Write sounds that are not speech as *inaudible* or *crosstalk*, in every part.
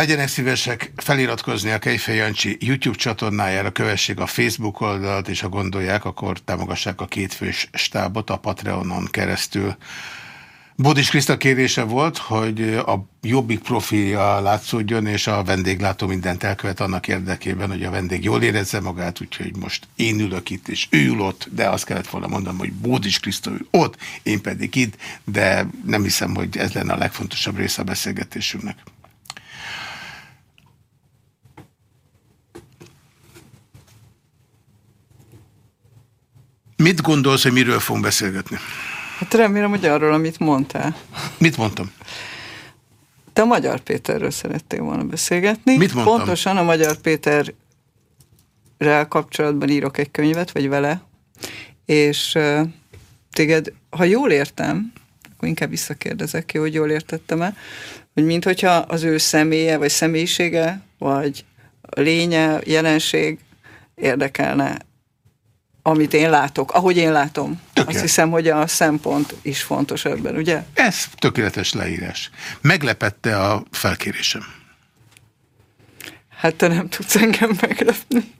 Legyenek szívesek feliratkozni a Kejfej Jancsi YouTube csatornájára, kövessék a Facebook oldalt, és ha gondolják, akkor támogassák a kétfős stábot a Patreonon keresztül. Bodis Kriszta kérése volt, hogy a jobbik profilja látszódjon, és a vendéglátó mindent elkövet annak érdekében, hogy a vendég jól érezze magát, úgyhogy most én ülök itt, és ő ül ott, de azt kellett volna mondanom, hogy Bódis Kriszta ül ott, én pedig itt, de nem hiszem, hogy ez lenne a legfontosabb része a beszélgetésünknek. Mit gondolsz, hogy miről fogunk beszélgetni? Hát remélem, hogy arról, amit mondtál. Mit mondtam? Te a Magyar Péterről szerettél volna beszélgetni. Mit mondtam? Pontosan a Magyar Péterrel kapcsolatban írok egy könyvet, vagy vele, és téged, ha jól értem, akkor inkább visszakérdezek ki, hogy jól értettem-e, hogy mint hogyha az ő személye, vagy személyisége, vagy lénye, jelenség érdekelne amit én látok, ahogy én látom. Tökélet. Azt hiszem, hogy a szempont is fontos ebben, ugye? Ez tökéletes leírás. Meglepette a felkérésem. Hát te nem tudsz engem meglepni.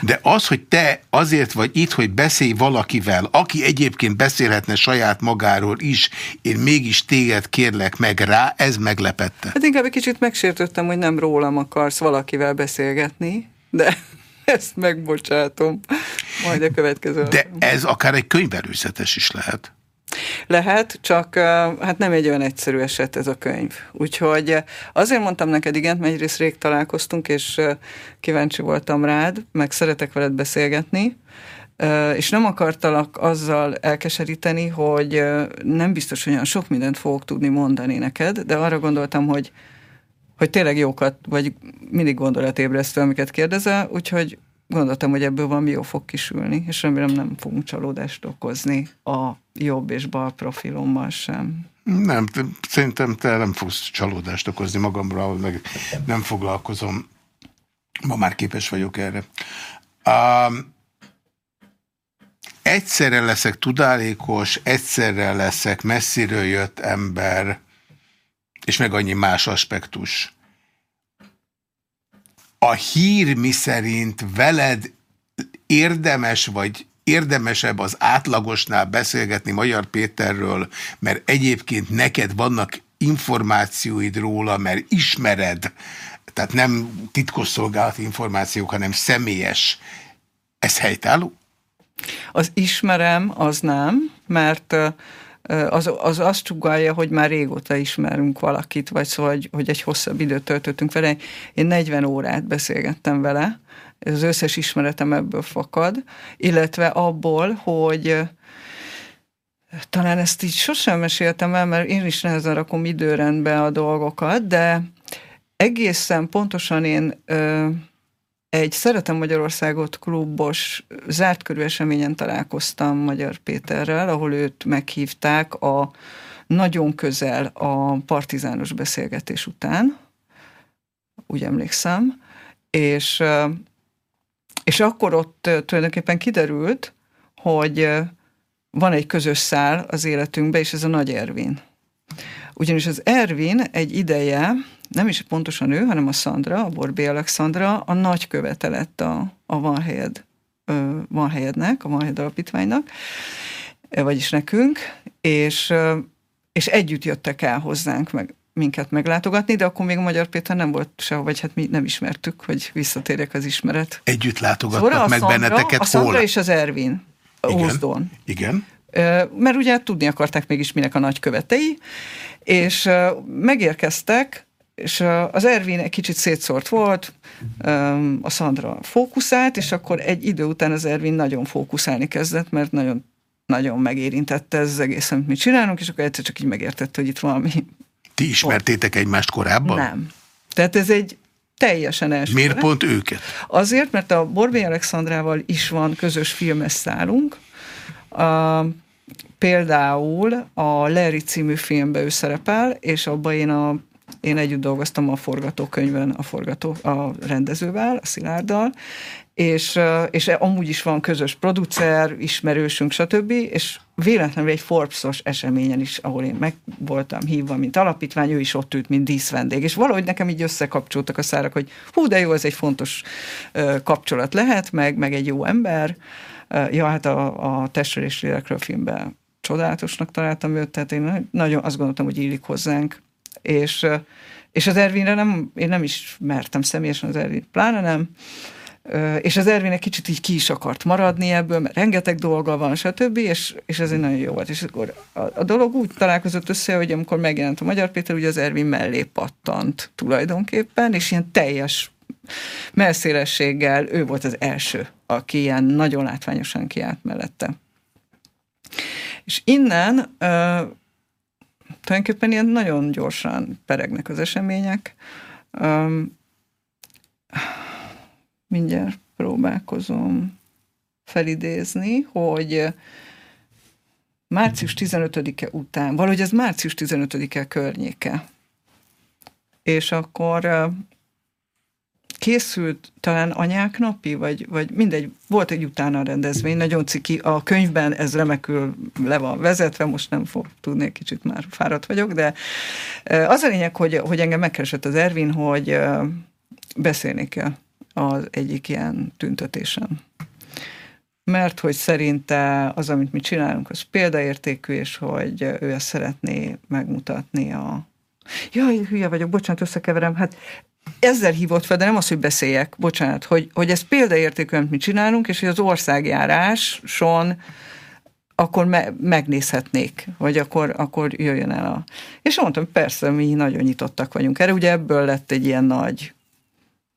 De az, hogy te azért vagy itt, hogy beszélj valakivel, aki egyébként beszélhetne saját magáról is, én mégis téged kérlek meg rá, ez meglepette. Hát inkább egy kicsit megsértődtem, hogy nem rólam akarsz valakivel beszélgetni, de *laughs* ezt megbocsátom. Majd a következő. De ez akár egy könyvelőzetes is lehet. Lehet, csak hát nem egy olyan egyszerű eset ez a könyv. Úgyhogy azért mondtam neked igen, mert egyrészt rég találkoztunk, és kíváncsi voltam rád, meg szeretek veled beszélgetni, és nem akartalak azzal elkeseríteni, hogy nem biztos, hogy olyan sok mindent fogok tudni mondani neked, de arra gondoltam, hogy hogy tényleg jókat, vagy mindig gondolatébresztő, amiket kérdezel, úgyhogy gondoltam, hogy ebből valami jó fog kisülni, és remélem nem fogunk csalódást okozni a jobb és bal profilommal sem. Nem, szerintem te nem fogsz csalódást okozni magamra, meg nem foglalkozom. Ma már képes vagyok erre. Um, egyszerre leszek tudálékos, egyszerre leszek messziről jött ember, és meg annyi más aspektus. A hír mi szerint veled érdemes vagy érdemesebb az átlagosnál beszélgetni Magyar Péterről, mert egyébként neked vannak információid róla, mert ismered, tehát nem titkosszolgálati információk, hanem személyes. Ez helytálló? Az ismerem, az nem, mert az, az azt csugálja, hogy már régóta ismerünk valakit, vagy szóval, hogy, hogy egy hosszabb időt töltöttünk vele. Én 40 órát beszélgettem vele, az összes ismeretem ebből fakad, illetve abból, hogy talán ezt így sosem meséltem el, mert én is nehezen rakom időrendbe a dolgokat, de egészen pontosan én egy Szeretem Magyarországot klubos zárt körű eseményen találkoztam Magyar Péterrel, ahol őt meghívták a nagyon közel a partizános beszélgetés után, úgy emlékszem, és, és akkor ott tulajdonképpen kiderült, hogy van egy közös szál az életünkben, és ez a Nagy Ervin. Ugyanis az Ervin egy ideje nem is pontosan ő, hanem a Szandra, a Borbé Alexandra, a nagy követe lett a, a Van Helyed, Van Helyednek, a Van Helyed alapítványnak, vagyis nekünk, és, és együtt jöttek el hozzánk, meg minket meglátogatni, de akkor még Magyar Péter nem volt sehol, vagy hát mi nem ismertük, hogy visszatérjek az ismeret. Együtt látogattak szóval meg Szandra, benneteket a Szandra hol? és az Ervin, Igen. Igen. Mert ugye tudni akarták mégis minek a nagykövetei, és megérkeztek, és az Ervin egy kicsit szétszórt volt, a Szandra fókuszált, és akkor egy idő után az Ervin nagyon fókuszálni kezdett, mert nagyon, nagyon megérintette ez az egész, amit mi csinálunk, és akkor egyszer csak így megértette, hogy itt valami... Ti ismertétek pont. egymást korábban? Nem. Tehát ez egy teljesen első. Miért pont őket? Azért, mert a Borbé Alexandrával is van közös filmes szálunk. A, például a Larry című filmbe ő szerepel, és abban én a én együtt dolgoztam a forgatókönyvön a, forgató, a rendezővel, a Szilárddal, és, és amúgy is van közös producer, ismerősünk, stb., és véletlenül egy Forbes-os eseményen is, ahol én meg voltam hívva, mint alapítvány, ő is ott ült, mint díszvendég, és valahogy nekem így összekapcsoltak a szárak, hogy hú, de jó, ez egy fontos kapcsolat lehet, meg, meg egy jó ember. Ja, hát a, a Testről és Lélekről filmben csodálatosnak találtam őt, tehát én nagyon azt gondoltam, hogy illik hozzánk, és, és az Ervinre nem, én nem is mertem személyesen az Ervin, pláne nem, és az Ervin egy kicsit így ki is akart maradni ebből, mert rengeteg dolga van, stb., és, és ez egy nagyon jó volt. És akkor a, a dolog úgy találkozott össze, hogy amikor megjelent a Magyar Péter, ugye az Ervin mellé pattant tulajdonképpen, és ilyen teljes melszélességgel ő volt az első, aki ilyen nagyon látványosan kiállt mellette. És innen tulajdonképpen ilyen nagyon gyorsan peregnek az események. Um, mindjárt próbálkozom felidézni, hogy március 15-e után, valahogy ez március 15-e környéke. És akkor készült talán anyák napi, vagy, vagy mindegy, volt egy utána rendezvény, nagyon ciki, a könyvben ez remekül le van vezetve, most nem fog tudni, kicsit már fáradt vagyok, de az a lényeg, hogy, hogy engem megkeresett az Ervin, hogy beszélni kell az egyik ilyen tüntetésen. Mert hogy szerinte az, amit mi csinálunk, az példaértékű, és hogy ő ezt szeretné megmutatni a... Jaj, hülye vagyok, bocsánat, összekeverem. Hát ezzel hívott fel, de nem az, hogy beszéljek, bocsánat, hogy, hogy ez példaértékű, amit mi csinálunk, és hogy az országjáráson akkor me- megnézhetnék, vagy akkor, akkor jöjjön el a... És mondtam, persze, mi nagyon nyitottak vagyunk erre, ugye ebből lett egy ilyen nagy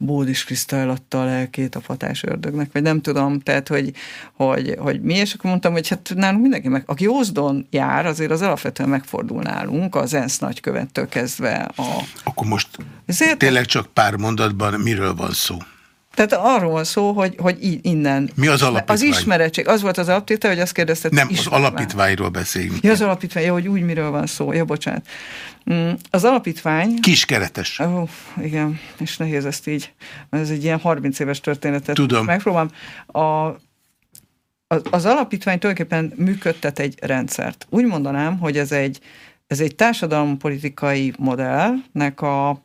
bódis kristály adta a lelkét a fatás ördögnek, vagy nem tudom, tehát, hogy, hogy, hogy mi, és akkor mondtam, hogy hát nálunk mindenki meg, aki Ózdon jár, azért az alapvetően megfordul nálunk, az ENSZ nagykövettől kezdve a... Akkor most Ezért, tényleg csak pár mondatban miről van szó? Tehát arról van szó, hogy, hogy innen. Mi az alapítvány? Az ismerettség. Az volt az alaptéte, hogy azt kérdezted. Nem, az alapítványról beszéljünk. Ja, az alapítvány, jó, hogy úgy miről van szó. Ja, bocsánat. Mm, az alapítvány... Kiskeretes. Ó, igen, és nehéz ezt így, mert ez egy ilyen 30 éves történetet. Tudom. Megpróbálom. A, az, az alapítvány tulajdonképpen működtet egy rendszert. Úgy mondanám, hogy ez egy, ez egy társadalompolitikai modellnek a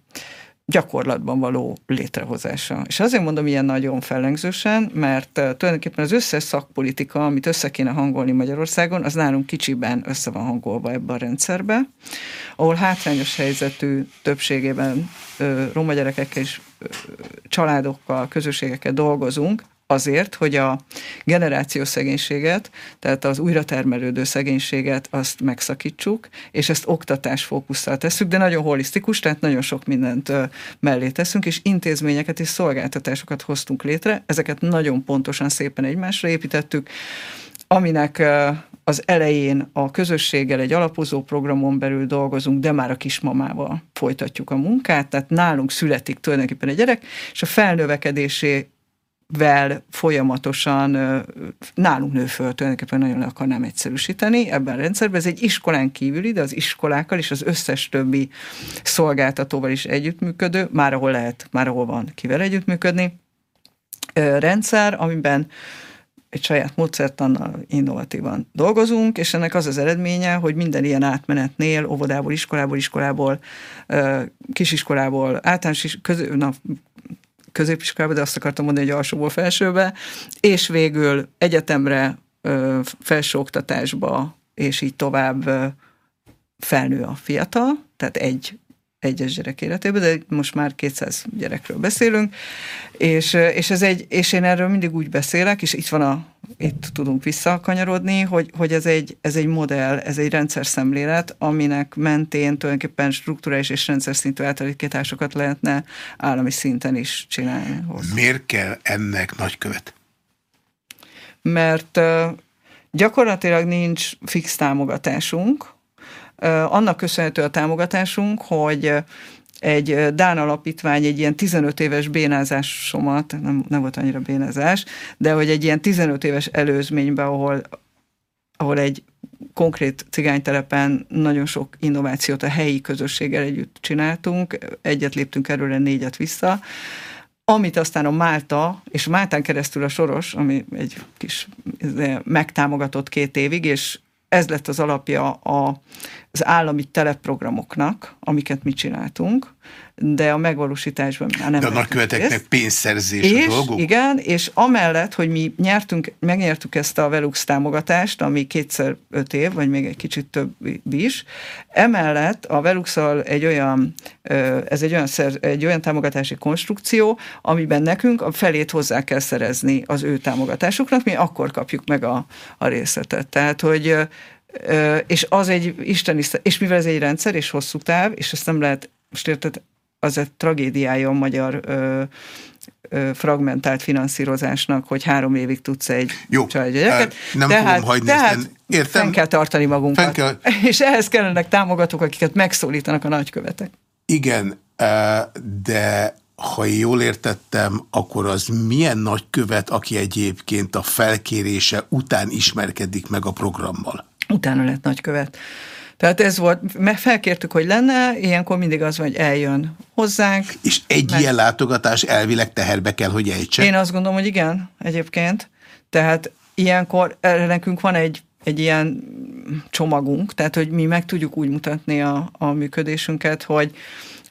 gyakorlatban való létrehozása. És azért mondom ilyen nagyon fellengzősen, mert tulajdonképpen az összes szakpolitika, amit össze kéne hangolni Magyarországon, az nálunk kicsiben össze van hangolva ebbe a rendszerbe, ahol hátrányos helyzetű többségében roma gyerekekkel és családokkal, közösségekkel dolgozunk, azért, hogy a generációs szegénységet, tehát az újratermelődő szegénységet azt megszakítsuk, és ezt oktatás fókusszal tesszük, de nagyon holisztikus, tehát nagyon sok mindent mellé teszünk, és intézményeket és szolgáltatásokat hoztunk létre, ezeket nagyon pontosan szépen egymásra építettük, aminek az elején a közösséggel egy alapozó programon belül dolgozunk, de már a kismamával folytatjuk a munkát, tehát nálunk születik tulajdonképpen egy gyerek, és a felnövekedésé vel folyamatosan nálunk nő föl, tulajdonképpen nagyon le akarnám egyszerűsíteni ebben a rendszerben. Ez egy iskolán kívüli, de az iskolákkal és az összes többi szolgáltatóval is együttműködő, már ahol lehet, már ahol van kivel együttműködni, rendszer, amiben egy saját módszertannal innovatívan dolgozunk, és ennek az az eredménye, hogy minden ilyen átmenetnél, óvodából, iskolából, iskolából, kisiskolából, általános is, közö, na, középiskolába, de azt akartam mondani, hogy alsóból felsőbe, és végül egyetemre, felsőoktatásba, és így tovább felnő a fiatal, tehát egy egyes gyerek életében, de most már 200 gyerekről beszélünk, és, és, ez egy, és én erről mindig úgy beszélek, és itt van a, itt tudunk visszakanyarodni, hogy, hogy ez, egy, ez egy modell, ez egy rendszer szemlélet, aminek mentén tulajdonképpen strukturális és rendszer szintű átalakításokat lehetne állami szinten is csinálni. Hozzá. Miért kell ennek nagykövet? Mert gyakorlatilag nincs fix támogatásunk, annak köszönhető a támogatásunk, hogy egy Dán alapítvány egy ilyen 15 éves bénázásomat, nem, nem volt annyira bénázás, de hogy egy ilyen 15 éves előzményben, ahol, ahol egy konkrét cigánytelepen nagyon sok innovációt a helyi közösséggel együtt csináltunk, egyet léptünk erről, négyet vissza, amit aztán a Málta, és Máltán keresztül a Soros, ami egy kis megtámogatott két évig, és ez lett az alapja a, az állami teleprogramoknak, amiket mi csináltunk, de a megvalósításban már nem. De a nagyköveteknek pénzszerzés és, a dolguk? Igen, és amellett, hogy mi nyertünk, megnyertük ezt a Velux támogatást, ami kétszer öt év, vagy még egy kicsit több is, emellett a velux egy olyan, ez egy olyan, szer, egy olyan támogatási konstrukció, amiben nekünk a felét hozzá kell szerezni az ő támogatásuknak, mi akkor kapjuk meg a, a részletet. Tehát, hogy és az egy isteni, és mivel ez egy rendszer, és hosszú táv, és ezt nem lehet, most érted, az egy tragédiája a magyar ö, fragmentált finanszírozásnak, hogy három évig tudsz egy Jó, családgyereket. Nem tehát, fogom hagyni tehát ezt, értem. Fenn kell tartani magunkat. Kell... *laughs* És ehhez kellenek támogatók, akiket megszólítanak a nagykövetek. Igen, de ha jól értettem, akkor az milyen nagykövet, aki egyébként a felkérése után ismerkedik meg a programmal? Utána lett nagykövet. Tehát ez volt, mert felkértük, hogy lenne, ilyenkor mindig az van, hogy eljön hozzánk. És egy meg... ilyen látogatás elvileg teherbe kell, hogy ejtse? Én azt gondolom, hogy igen, egyébként. Tehát ilyenkor erre nekünk van egy, egy ilyen csomagunk, tehát hogy mi meg tudjuk úgy mutatni a, a működésünket, hogy,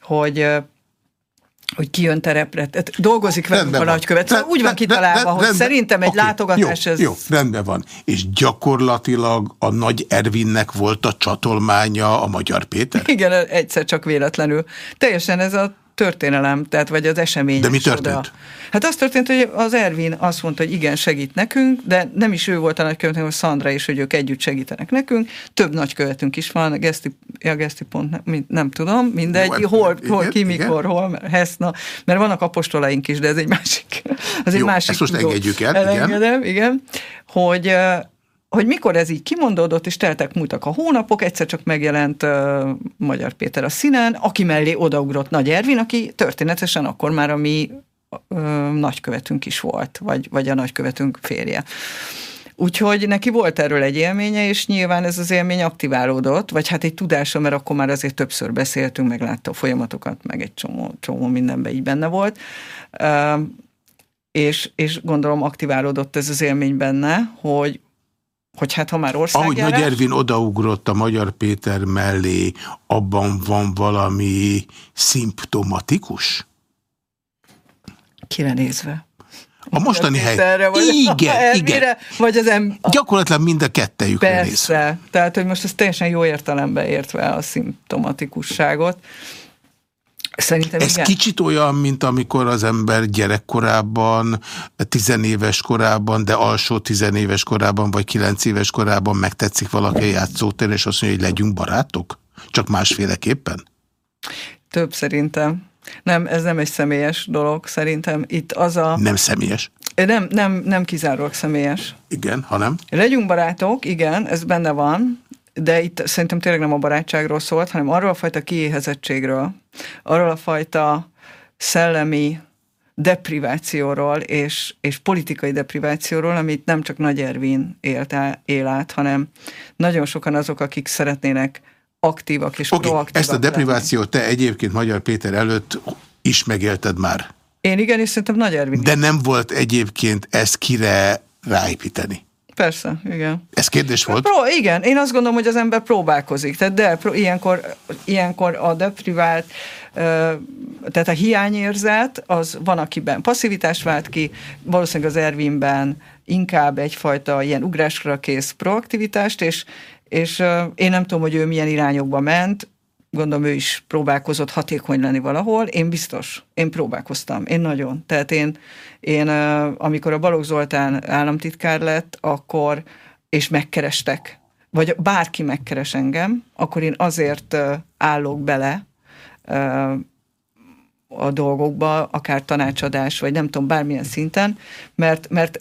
hogy hogy kijön terepre. Tehát dolgozik velünk a nagykövet. Szóval úgy van kitalálva, hogy rendben, szerintem egy okay, látogatás... Jó, ez... jó, rendben van. És gyakorlatilag a Nagy Ervinnek volt a csatolmánya a Magyar Péter? Igen, egyszer csak véletlenül. Teljesen ez a történelem, tehát vagy az esemény. De mi történt? Oda. Hát az történt, hogy az Ervin azt mondta, hogy igen, segít nekünk, de nem is ő volt a nagykövet, hanem Szandra is, hogy ők együtt segítenek nekünk. Több nagykövetünk is van, a Geszti, a Geszti pont, nem, nem tudom, mindegy, Jó, hol, hát, hol, igen, ki, mikor, igen. hol, Heszna, mert vannak apostolaink is, de ez egy másik. *laughs* Az Jó, egy másik ezt most engedjük el, Elengedem, igen. igen hogy hogy mikor ez így kimondódott, és teltek múltak a hónapok, egyszer csak megjelent Magyar Péter a színen, aki mellé odaugrott Nagy Ervin, aki történetesen akkor már a mi nagykövetünk is volt, vagy, vagy a nagykövetünk férje. Úgyhogy neki volt erről egy élménye, és nyilván ez az élmény aktiválódott, vagy hát egy tudása, mert akkor már azért többször beszéltünk, meg látta a folyamatokat, meg egy csomó, csomó mindenben így benne volt. És, és gondolom aktiválódott ez az élmény benne, hogy, hogy hát ha már országjárás... Ahogy Nagy Ervin odaugrott a Magyar Péter mellé, abban van valami szimptomatikus? Kire nézve? A mostani hely. Vagy igen, Ervire, igen. Vagy az em... Gyakorlatilag mind a kettejükre Persze. Nézve. Tehát, hogy most ez teljesen jó értelemben értve a szimptomatikusságot. Szerintem Ez igen. kicsit olyan, mint amikor az ember gyerekkorában, tizenéves korában, de alsó tizenéves korában, vagy kilenc éves korában megtetszik valaki a játszótér, és azt mondja, hogy legyünk barátok? Csak másféleképpen? Több szerintem. Nem, ez nem egy személyes dolog, szerintem itt az a... Nem személyes? Nem, nem, nem kizárólag személyes. Igen, hanem? Legyünk barátok, igen, ez benne van, de itt szerintem tényleg nem a barátságról szólt, hanem arról a fajta kiéhezettségről, arról a fajta szellemi deprivációról és, és politikai deprivációról, amit nem csak Nagy Ervin élt, él át, hanem nagyon sokan azok, akik szeretnének aktívak és okay, proaktívak Ezt a deprivációt te egyébként Magyar Péter előtt is megélted már. Én igen, és szerintem Nagy Ervin. De nem volt egyébként ezt kire ráépíteni. Persze, igen. Ez kérdés volt? Pró, igen, én azt gondolom, hogy az ember próbálkozik. Tehát de pró, ilyenkor, ilyenkor a deprivált, tehát a hiányérzet, az van, akiben passzivitást vált ki, valószínűleg az Ervinben inkább egyfajta ilyen ugrásra kész proaktivitást, és, és én nem tudom, hogy ő milyen irányokba ment, gondolom ő is próbálkozott hatékony lenni valahol, én biztos, én próbálkoztam, én nagyon. Tehát én, én amikor a Balogh Zoltán államtitkár lett, akkor, és megkerestek, vagy bárki megkeres engem, akkor én azért állok bele a dolgokba, akár tanácsadás, vagy nem tudom, bármilyen szinten, mert, mert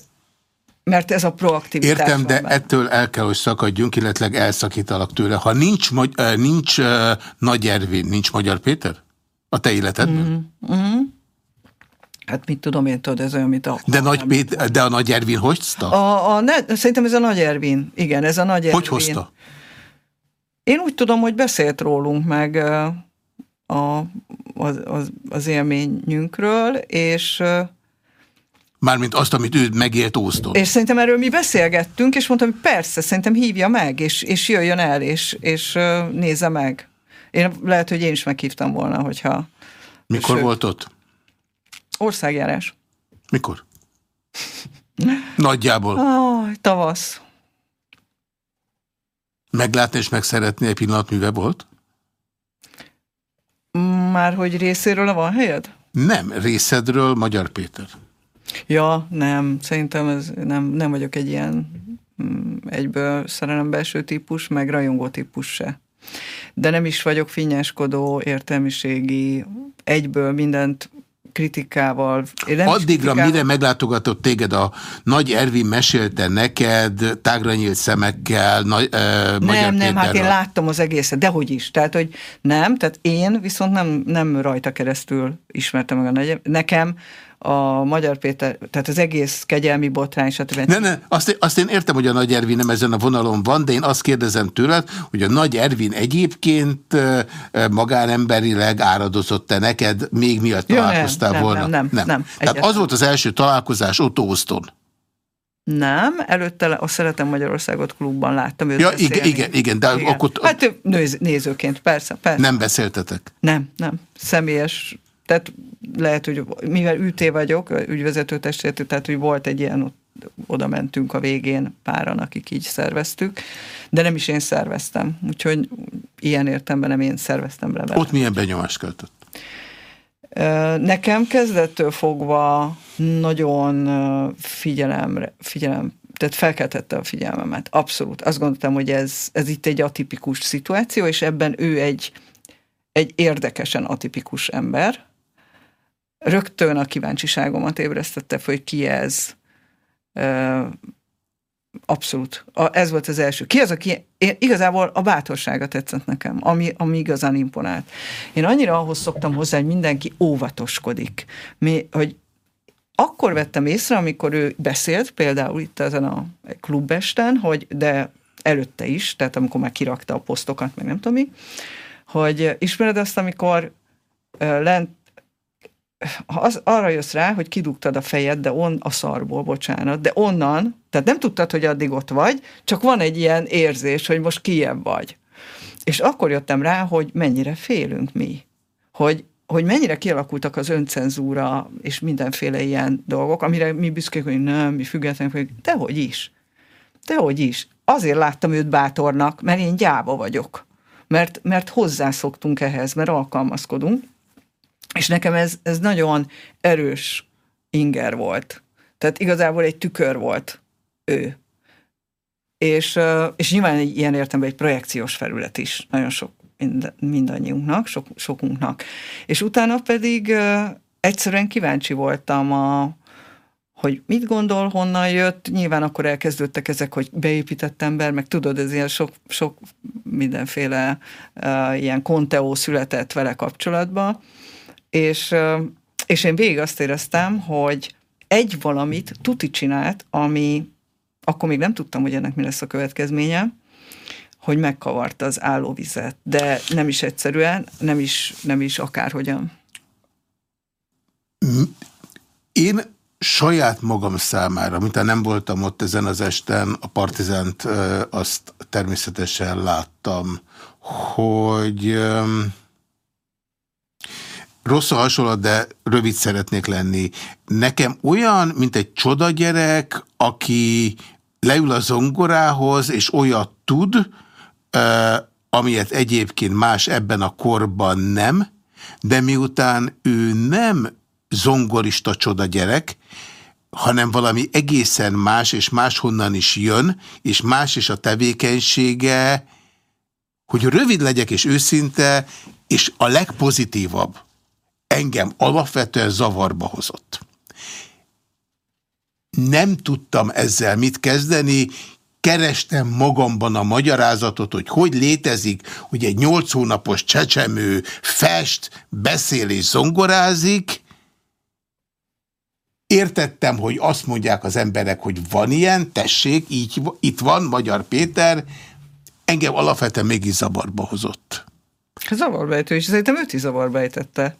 mert ez a proaktivitás Értem, de benne. ettől el kell, hogy szakadjunk, illetve elszakítalak tőle. Ha nincs, nincs uh, Nagy Ervin, nincs Magyar Péter? A te életedben? Mm -hmm. Hát mit tudom én, tudod, ez olyan, mint a... De, nagy Pét, de a Nagy Ervin hozta? A, a, ne, szerintem ez a Nagy Ervin, igen, ez a Nagy Ervin. Hogy hozta? Én úgy tudom, hogy beszélt rólunk meg a, az, az, az élményünkről, és Mármint azt, amit ő megélt Ószton. És szerintem erről mi beszélgettünk, és mondtam, hogy persze, szerintem hívja meg, és, és jöjjön el, és, és nézze meg. Én lehet, hogy én is meghívtam volna, hogyha... Mikor sőt, volt ott? Országjárás. Mikor? Nagyjából. Ah, tavasz. Meglátni és megszeretni egy pillanat műve volt? Már hogy részéről van helyed? Nem, részedről Magyar Péter. Ja, nem, szerintem ez, nem, nem vagyok egy ilyen mm, egyből szerelembelső típus, meg rajongó típus se. De nem is vagyok finnyáskodó, értelmiségi, egyből mindent kritikával. Én nem Addigra, kritikával... mire meglátogatott téged a Nagy Ervin mesélte neked tágra nyílt szemekkel, nagy, uh, Nem, nem, hát én láttam az egészet, dehogy is. Tehát, hogy nem, tehát én viszont nem, nem rajta keresztül ismertem meg a nagy Nekem a Magyar Péter, tehát az egész kegyelmi botrány, stb. Ne, ne, azt, azt én értem, hogy a Nagy Ervin nem ezen a vonalon van, de én azt kérdezem tőled, hogy a Nagy Ervin egyébként magánemberileg áradozott-e neked, még miatt találkoztál nem, volna? Nem, nem, nem. nem Tehát az volt az első találkozás Otto Oszton. Nem, előtte a Szeretem Magyarországot klubban láttam őt Ja, igen, igen, igen, de igen. akkor... Hát néz, nézőként, persze, persze. Nem beszéltetek? Nem, nem. Személyes tehát lehet, hogy mivel ülté vagyok, ügyvezető testületű, tehát hogy volt egy ilyen, oda mentünk a végén páran, akik így szerveztük, de nem is én szerveztem, úgyhogy ilyen értemben nem én szerveztem le. Ott milyen benyomást költött? Nekem kezdettől fogva nagyon figyelemre, figyelem, tehát felkeltette a figyelmemet. Abszolút. Azt gondoltam, hogy ez, ez itt egy atipikus szituáció, és ebben ő egy, egy érdekesen atipikus ember, rögtön a kíváncsiságomat ébresztette fel, hogy ki ez. Abszolút. Ez volt az első. Ki az, aki... Én, igazából a bátorsága tetszett nekem, ami, ami igazán imponált. Én annyira ahhoz szoktam hozzá, hogy mindenki óvatoskodik. Mi, hogy akkor vettem észre, amikor ő beszélt, például itt ezen a klubesten, hogy de előtte is, tehát amikor már kirakta a posztokat, meg nem tudom mi, hogy ismered azt, amikor lent az, arra jössz rá, hogy kidugtad a fejed, de on a szarból, bocsánat, de onnan, tehát nem tudtad, hogy addig ott vagy, csak van egy ilyen érzés, hogy most kiebb vagy. És akkor jöttem rá, hogy mennyire félünk mi. Hogy, hogy mennyire kialakultak az öncenzúra és mindenféle ilyen dolgok, amire mi büszkék, hogy nem, mi függetlenek vagyunk, dehogy is. Dehogy is. Azért láttam őt bátornak, mert én gyáva vagyok. Mert, mert hozzászoktunk ehhez, mert alkalmazkodunk, és nekem ez, ez nagyon erős inger volt. Tehát igazából egy tükör volt ő. És, és nyilván egy ilyen értemben egy projekciós felület is nagyon sok mind, mindannyiunknak, sok, sokunknak. És utána pedig egyszerűen kíváncsi voltam a, hogy mit gondol, honnan jött, nyilván akkor elkezdődtek ezek, hogy beépített ember, meg tudod, ez ilyen sok, sok mindenféle uh, ilyen konteó született vele kapcsolatban, és, és én végig azt éreztem, hogy egy valamit tuti csinált, ami akkor még nem tudtam, hogy ennek mi lesz a következménye, hogy megkavarta az állóvizet, de nem is egyszerűen, nem is, nem is akárhogyan. Én saját magam számára, mint nem voltam ott ezen az esten, a Partizánt azt természetesen láttam, hogy Rossz a hasonlat, de rövid szeretnék lenni. Nekem olyan, mint egy csoda gyerek, aki leül a zongorához, és olyat tud, amilyet egyébként más ebben a korban nem, de miután ő nem zongorista csoda gyerek, hanem valami egészen más, és máshonnan is jön, és más is a tevékenysége, hogy rövid legyek és őszinte, és a legpozitívabb, engem alapvetően zavarba hozott. Nem tudtam ezzel mit kezdeni, kerestem magamban a magyarázatot, hogy hogy létezik, hogy egy nyolc hónapos csecsemő fest, beszél és zongorázik, Értettem, hogy azt mondják az emberek, hogy van ilyen, tessék, így, itt van Magyar Péter, engem alapvetően mégis zavarba hozott. Zavarba ejtő, és szerintem őt is zavarba ejtette.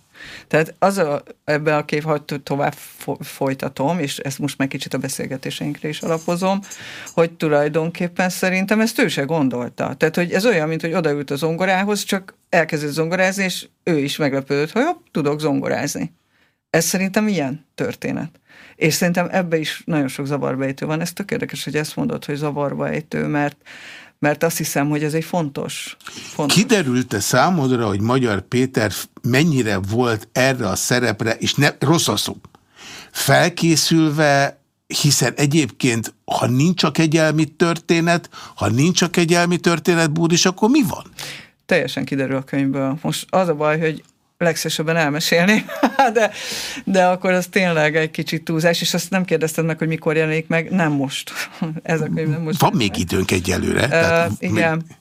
Tehát az a, ebben a kép, hogy tovább folytatom, és ezt most meg kicsit a beszélgetéseinkre is alapozom, hogy tulajdonképpen szerintem ezt ő se gondolta. Tehát, hogy ez olyan, mint hogy odaült a zongorához, csak elkezdett zongorázni, és ő is meglepődött, hogy hopp, tudok zongorázni. Ez szerintem ilyen történet. És szerintem ebbe is nagyon sok zavarbejtő van. Ez tök érdekes, hogy ezt mondod, hogy zavarbejtő, mert mert azt hiszem, hogy ez egy fontos. fontos. Kiderült-e számodra, hogy Magyar Péter mennyire volt erre a szerepre, és ne, rossz a szó, felkészülve, hiszen egyébként, ha nincs a kegyelmi történet, ha nincs a kegyelmi történet, Búdis, akkor mi van? Teljesen kiderül a könyvből. Most az a baj, hogy legszívesebben elmesélni, *laughs* de, de akkor az tényleg egy kicsit túlzás, és azt nem kérdezted meg, hogy mikor jelenik meg, nem most. *laughs* Ez a könyv nem most. Van még időnk egyelőre. Uh, tehát igen. Még...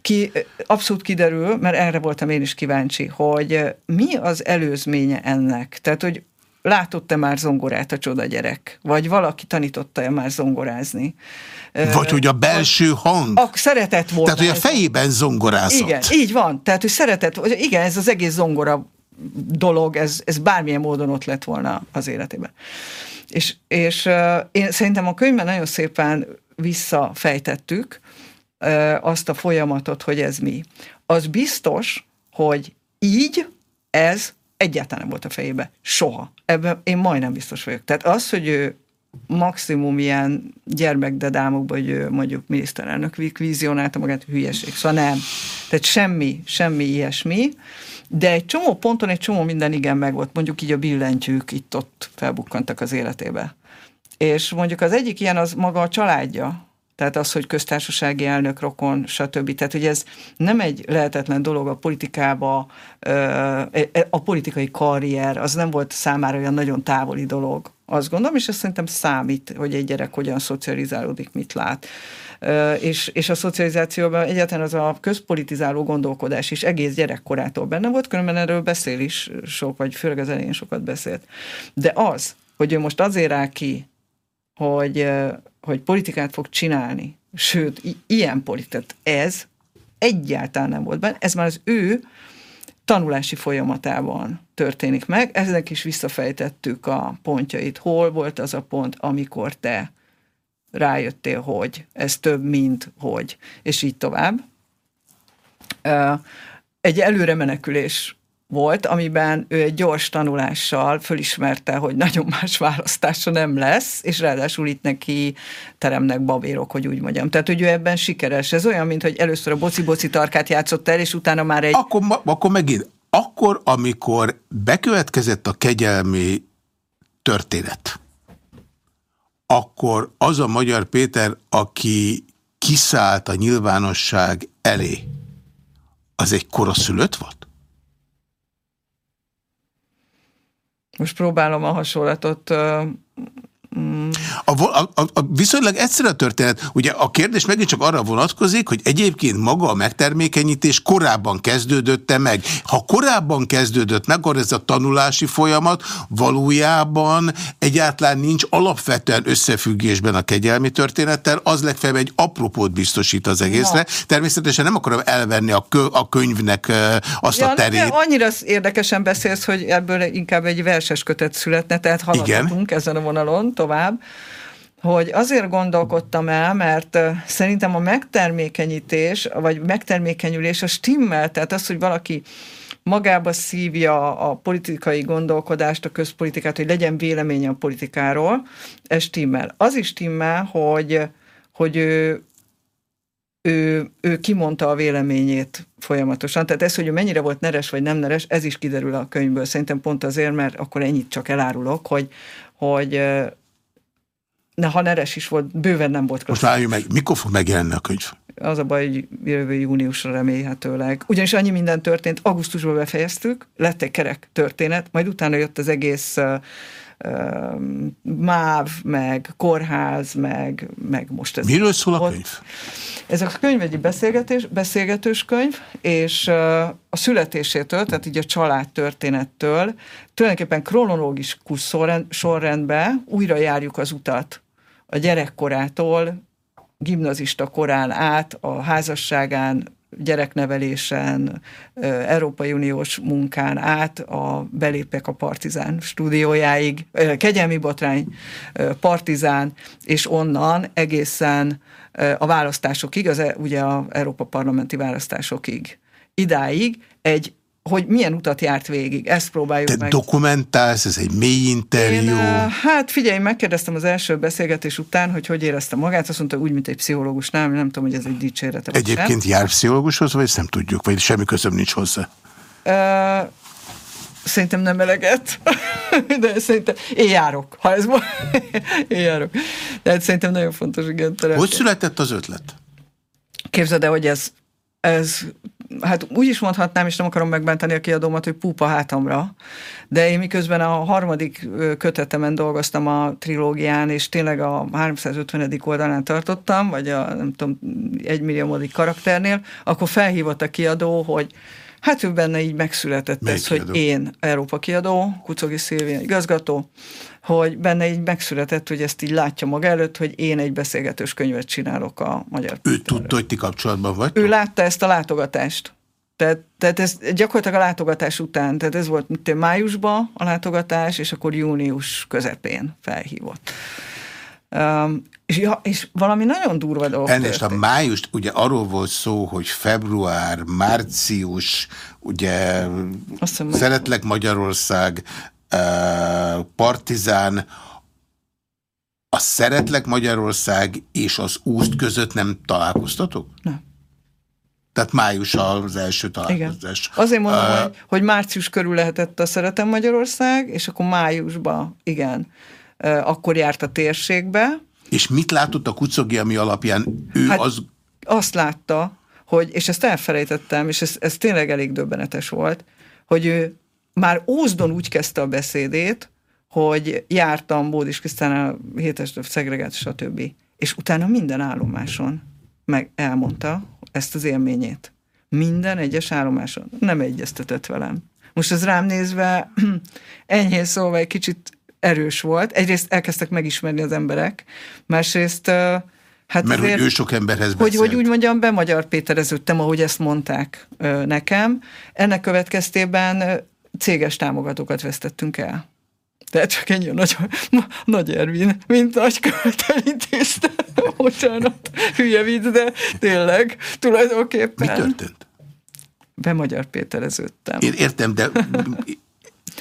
Ki, abszolút kiderül, mert erre voltam én is kíváncsi, hogy mi az előzménye ennek? Tehát, hogy látott-e már zongorát a csoda gyerek? Vagy valaki tanította-e már zongorázni? Vagy hogy a belső hang? A szeretet volt. Tehát, hogy a fejében zongorázott. Igen, így van. Tehát, hogy szeretet, igen, ez az egész zongora dolog, ez, ez bármilyen módon ott lett volna az életében. És, és én szerintem a könyvben nagyon szépen visszafejtettük azt a folyamatot, hogy ez mi. Az biztos, hogy így ez egyáltalán nem volt a fejébe. Soha. Ebben én majdnem biztos vagyok. Tehát az, hogy ő maximum ilyen gyermekdedámokban, hogy ő mondjuk miniszterelnök vizionálta magát, hülyeség. Szóval nem. Tehát semmi, semmi ilyesmi. De egy csomó ponton egy csomó minden igen megvolt. Mondjuk így a billentyűk itt-ott felbukkantak az életébe. És mondjuk az egyik ilyen az maga a családja. Tehát az, hogy köztársasági elnök, rokon, stb. Tehát, hogy ez nem egy lehetetlen dolog a politikába, a politikai karrier, az nem volt számára olyan nagyon távoli dolog. Azt gondolom, és ez szerintem számít, hogy egy gyerek hogyan szocializálódik, mit lát. És, és a szocializációban egyáltalán az a közpolitizáló gondolkodás is egész gyerekkorától benne volt, különben erről beszél is sok, vagy főleg az elején sokat beszélt. De az, hogy ő most azért áll ki, hogy, hogy politikát fog csinálni, sőt, ilyen politikát, ez egyáltalán nem volt benne, ez már az ő tanulási folyamatában történik meg. Ezek is visszafejtettük a pontjait. Hol volt az a pont, amikor te rájöttél, hogy ez több, mint hogy, és így tovább. Egy előre menekülés volt, amiben ő egy gyors tanulással fölismerte, hogy nagyon más választása nem lesz, és ráadásul itt neki teremnek babérok, hogy úgy mondjam. Tehát, hogy ő ebben sikeres. Ez olyan, mint hogy először a boci-boci tarkát játszott el, és utána már egy... Akkor, akkor megint, akkor, amikor bekövetkezett a kegyelmi történet, akkor az a Magyar Péter, aki kiszállt a nyilvánosság elé, az egy koraszülött volt? Most próbálom a hasonlatot a, a, a, a viszonylag egyszerű a történet. Ugye a kérdés megint csak arra vonatkozik, hogy egyébként maga a megtermékenyítés korábban kezdődötte meg. Ha korábban kezdődött meg, akkor ez a tanulási folyamat valójában egyáltalán nincs alapvetően összefüggésben a kegyelmi történettel, az legfeljebb egy apropót biztosít az egészre. Ja. Természetesen nem akarom elvenni a, kö, a könyvnek azt ja, a terét. Annyira érdekesen beszélsz, hogy ebből inkább egy verses kötet születne, tehát haladhatunk ezen a vonalon tovább, hogy azért gondolkodtam el, mert szerintem a megtermékenyítés, vagy megtermékenyülés a stimmel, tehát az, hogy valaki magába szívja a politikai gondolkodást, a közpolitikát, hogy legyen véleménye a politikáról, ez stimmel. Az is stimmel, hogy, hogy ő, ő, ő kimondta a véleményét folyamatosan. Tehát ez, hogy ő mennyire volt neres vagy nem neres, ez is kiderül a könyvből. Szerintem pont azért, mert akkor ennyit csak elárulok, hogy, hogy de ha neres is volt, bőven nem volt Most várjuk meg, mikor fog megjelenni a könyv? Az a baj, hogy jövő júniusra remélhetőleg. Ugyanis annyi minden történt, augusztusban befejeztük, lett egy kerek történet, majd utána jött az egész MÁV, meg kórház, meg, meg most ez. Miről szól a könyv? Ez a könyv egy beszélgetés, beszélgetős könyv, és a születésétől, tehát így a család történettől tulajdonképpen kronológikus sorrend, sorrendben újra járjuk az utat a gyerekkorától, gimnazista korán át, a házasságán, gyereknevelésen, Európai Uniós munkán át a belépek a Partizán stúdiójáig, kegyelmi botrány, Partizán, és onnan egészen a választásokig, az, e, ugye a Európa parlamenti választásokig. Idáig egy hogy milyen utat járt végig, ezt próbáljuk Te meg. dokumentálsz, ez egy mély interjú? Én, hát figyelj, megkérdeztem az első beszélgetés után, hogy hogy érezte magát, azt mondta úgy, mint egy pszichológus, nem, nem tudom, hogy ez egy dicséret. Egyébként sem. jár pszichológushoz, vagy ezt nem tudjuk, vagy semmi közöm nincs hozzá? Uh, Szerintem nem eleget, *laughs* de szerintem én járok, ha ez *laughs* én járok. De hát szerintem nagyon fontos, igen. Terepe. Hogy született az ötlet? Képzeld el, hogy ez, ez hát úgy is mondhatnám, és nem akarom megbántani a kiadómat, hogy púpa hátamra, de én miközben a harmadik kötetemen dolgoztam a trilógián, és tényleg a 350. oldalán tartottam, vagy a nem tudom, egymilliómodik karakternél, akkor felhívott a kiadó, hogy Hát ő benne így megszületett Melyik ez, kiadó? hogy én Európa kiadó, Kucogi Szilvia igazgató, hogy benne így megszületett, hogy ezt így látja maga előtt, hogy én egy beszélgetős könyvet csinálok a magyar. Ő tudta, hogy ti kapcsolatban vagy? Ő látta ezt a látogatást. Tehát, tehát ez gyakorlatilag a látogatás után, tehát ez volt mint májusban a látogatás, és akkor június közepén felhívott. Um, és, ja, és valami nagyon durva dolog Elnézést, a május, ugye arról volt szó, hogy február, március, ugye hiszem, Szeretlek Magyarország, uh, Partizán, a Szeretlek Magyarország és az Úszt között nem találkoztatok? Nem. Tehát május az első találkozás. Igen. Azért mondom, uh, hogy, hogy március körül lehetett a Szeretem Magyarország, és akkor májusban, igen, akkor járt a térségbe, és mit látott a kucogi, ami alapján ő hát az... Azt látta, hogy, és ezt elfelejtettem, és ez, ez tényleg elég döbbenetes volt, hogy ő már Ózdon úgy kezdte a beszédét, hogy jártam Bódis Krisztán a hétes szegregát, stb. És utána minden állomáson meg elmondta ezt az élményét. Minden egyes állomáson. Nem egyeztetett velem. Most ez rám nézve *clears throat* enyhén szóval egy kicsit erős volt. Egyrészt elkezdtek megismerni az emberek, másrészt Hát Mert azért, hogy ő sok emberhez beszélt. Hogy, hogy úgy mondjam, be magyar pétereződtem, ahogy ezt mondták nekem. Ennek következtében céges támogatókat vesztettünk el. Tehát csak ennyi nagy, nagy Ervin, mint nagy követelintézte. *laughs* Bocsánat, hülye vicc, de tényleg, tulajdonképpen. Mi történt? Be magyar pétereződtem. Én értem, de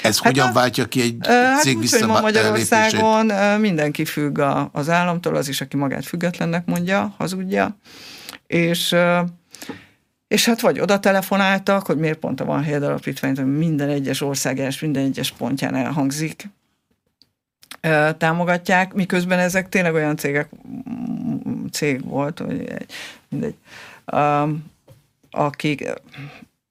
ez hát hogyan a, váltja ki egy hát cég vissza ma Magyarországon mindenki függ a, az államtól, az is, aki magát függetlennek mondja, hazudja, és és hát vagy oda telefonáltak, hogy miért pont a Van Held alapítványt, hogy minden egyes országás, minden egyes pontján elhangzik, támogatják, miközben ezek tényleg olyan cégek, cég volt, hogy mindegy, akik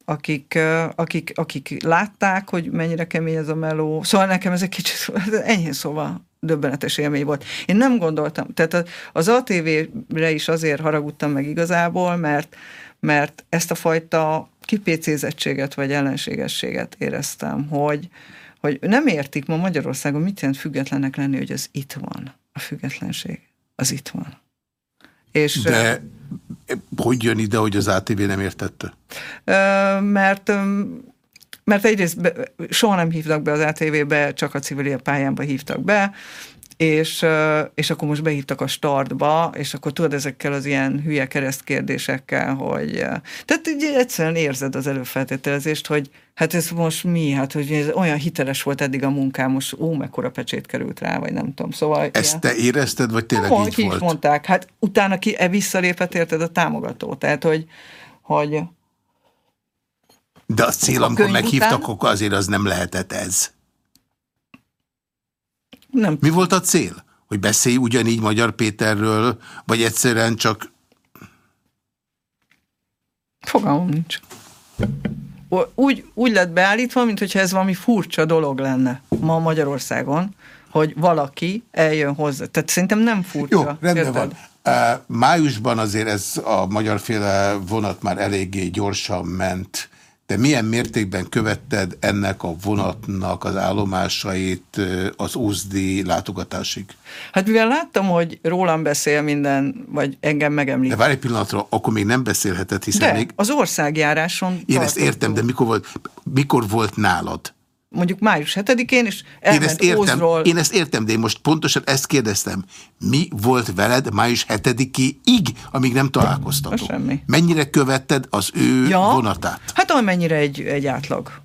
akik, akik, akik látták, hogy mennyire kemény ez a meló. Szóval nekem ez egy kicsit, enyhén szóval döbbenetes élmény volt. Én nem gondoltam, tehát az ATV-re is azért haragudtam meg igazából, mert, mert ezt a fajta kipécézettséget vagy ellenségességet éreztem, hogy, hogy nem értik ma Magyarországon, mit jelent függetlenek lenni, hogy az itt van, a függetlenség. Az itt van. És, De hogy jön ide, hogy az ATV nem értette? Mert mert egyrészt be, soha nem hívtak be az ATV-be, csak a civil pályánba hívtak be, és, és akkor most behívtak a startba, és akkor tudod ezekkel az ilyen hülye keresztkérdésekkel, hogy tehát ugye egyszerűen érzed az előfeltételezést, hogy hát ez most mi, hát hogy ez olyan hiteles volt eddig a munkám, most ó, mekkora pecsét került rá, vagy nem tudom. Szóval Ezt ilyen, te érezted, vagy tényleg no, így volt? mondták, hát utána ki e visszalépett érted a támogató, tehát hogy, hogy de a cél, amikor meghívtak, után... akkor azért az nem lehetett ez. Nem. Mi volt a cél? Hogy beszélj ugyanígy Magyar Péterről, vagy egyszerűen csak... Fogalmam nincs. úgy, úgy lett beállítva, mintha ez valami furcsa dolog lenne ma Magyarországon, hogy valaki eljön hozzá. Tehát szerintem nem furcsa. Jó, rendben érted? van. Májusban azért ez a magyarféle vonat már eléggé gyorsan ment. De milyen mértékben követted ennek a vonatnak az állomásait az úzdi látogatásig? Hát mivel láttam, hogy rólam beszél minden, vagy engem megemlít. De várj egy pillanatra, akkor még nem beszélhetett, hiszen de, még... az országjáráson Én ezt értem, de mikor volt, mikor volt nálad? Mondjuk május 7-én, és elment én ezt értem, Ózról... Én ezt értem, de én most pontosan ezt kérdeztem. Mi volt veled május 7-ig, amíg nem találkoztatok? Semmi. Mennyire követted az ő ja, vonatát? Hát amennyire egy, egy átlag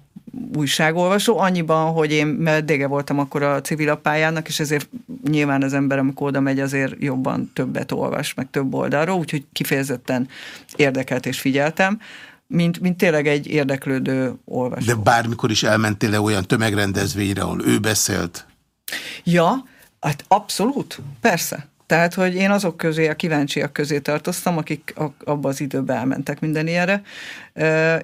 újságolvasó, annyiban, hogy én meddége voltam akkor a civilapályának, és ezért nyilván az ember, amikor oda megy, azért jobban többet olvas, meg több oldalról, úgyhogy kifejezetten érdekelt és figyeltem mint, mint tényleg egy érdeklődő olvasó. De bármikor is elmentél -e olyan tömegrendezvényre, ahol ő beszélt? Ja, hát abszolút, persze. Tehát, hogy én azok közé, a kíváncsiak közé tartoztam, akik abban az időben elmentek minden ilyenre,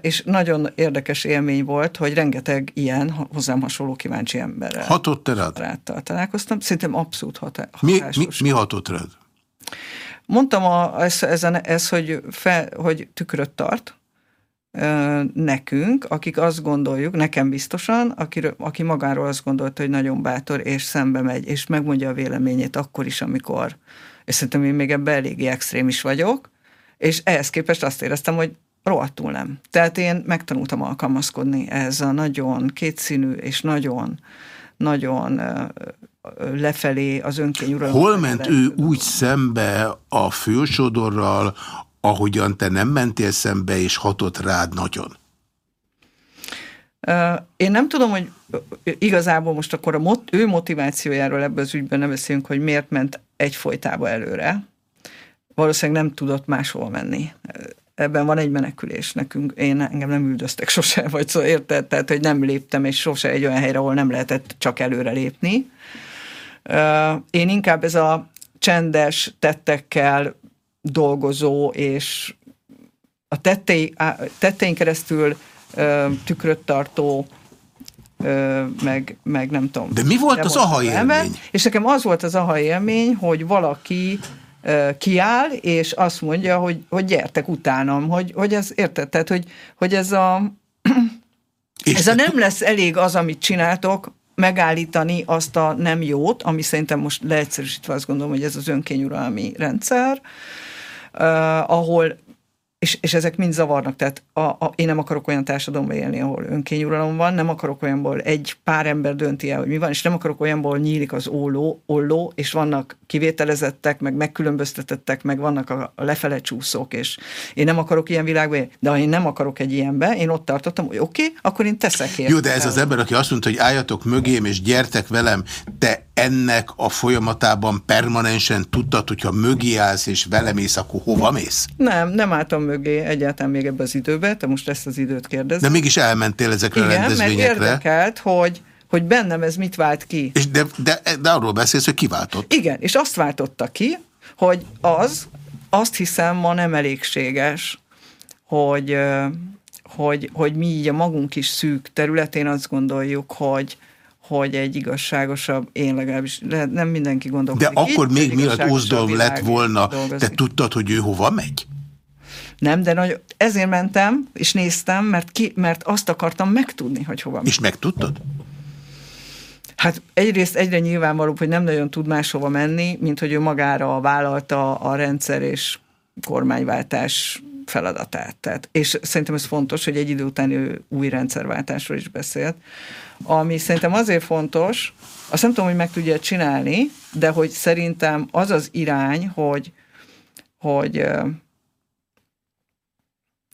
és nagyon érdekes élmény volt, hogy rengeteg ilyen hozzám hasonló kíváncsi emberrel. Hatott rád? találkoztam. Szerintem abszolút hat mi, mi, mi hatott rád? Mondtam, a, ez, ez, ez hogy, fel, hogy tükröt tart, nekünk, akik azt gondoljuk, nekem biztosan, aki, aki magáról azt gondolta, hogy nagyon bátor, és szembe megy, és megmondja a véleményét akkor is, amikor, és szerintem én még ebben eléggé extrém is vagyok, és ehhez képest azt éreztem, hogy rohadtul nem. Tehát én megtanultam alkalmazkodni ehhez a nagyon kétszínű és nagyon, nagyon lefelé az önkényuralom. Hol ment ő úgy szembe a fősodorral, ahogyan te nem mentél szembe, és hatott rád nagyon? Én nem tudom, hogy igazából most akkor a mot, ő motivációjáról ebben az ügyben nem beszélünk, hogy miért ment egyfolytába előre. Valószínűleg nem tudott máshol menni. Ebben van egy menekülés nekünk. Én engem nem üldöztek sose, *laughs* vagy szóval érted? Tehát, hogy nem léptem, és sose egy olyan helyre, ahol nem lehetett csak előre lépni. Én inkább ez a csendes tettekkel dolgozó, és a tettei, tettein keresztül ö, tükröt tartó, ö, meg, meg nem tudom. De mi volt az aha élmény? És nekem az volt az aha élmény, hogy valaki ö, kiáll, és azt mondja, hogy, hogy gyertek utánam, hogy, hogy ez, érted? Tehát, hogy, hogy ez a *clears throat* és ez a nem lesz elég az, amit csináltok, megállítani azt a nem jót, ami szerintem most leegyszerűsítve azt gondolom, hogy ez az önkényuralmi rendszer, ahol és, és ezek mind zavarnak, tehát a, a, én nem akarok olyan társadalomban élni, ahol önkényuralom van, nem akarok olyanból egy pár ember dönti el, hogy mi van, és nem akarok olyanból nyílik az olló, olló és vannak kivételezettek, meg megkülönböztetettek, meg vannak a, a lefele csúszók, és én nem akarok ilyen világba élni, de ha én nem akarok egy ilyenbe, én ott tartottam, hogy oké, okay, akkor én teszek érte. Jó, de ez az ember, aki azt mondta, hogy álljatok mögém, és gyertek velem, te ennek a folyamatában permanensen tudtad, hogyha mögé állsz, és velem ész, akkor hova mész? Nem, nem álltam mögé egyáltalán még ebbe az időbe, te most ezt az időt kérdezed. De mégis elmentél ezekre Igen, a rendezvényekre. Igen, mert érdekelt, hogy hogy bennem ez mit vált ki. És de, de, de arról beszélsz, hogy kiváltott. Igen, és azt váltotta ki, hogy az, azt hiszem ma nem elégséges, hogy, hogy, hogy mi így a magunk is szűk területén azt gondoljuk, hogy, hogy egy igazságosabb, én legalábbis, nem mindenki gondolkodik. De akkor így, még miatt Ózdolm lett volna, dolgozni. te tudtad, hogy ő hova megy? Nem, de nagy, ezért mentem, és néztem, mert, ki, mert azt akartam megtudni, hogy hova. És megtudtad? Hát egyrészt egyre nyilvánvalóbb, hogy nem nagyon tud máshova menni, mint hogy ő magára vállalta a rendszer és kormányváltás feladatát. Tehát, és szerintem ez fontos, hogy egy idő után ő új rendszerváltásról is beszélt. Ami szerintem azért fontos, azt nem tudom, hogy meg tudja csinálni, de hogy szerintem az az irány, hogy, hogy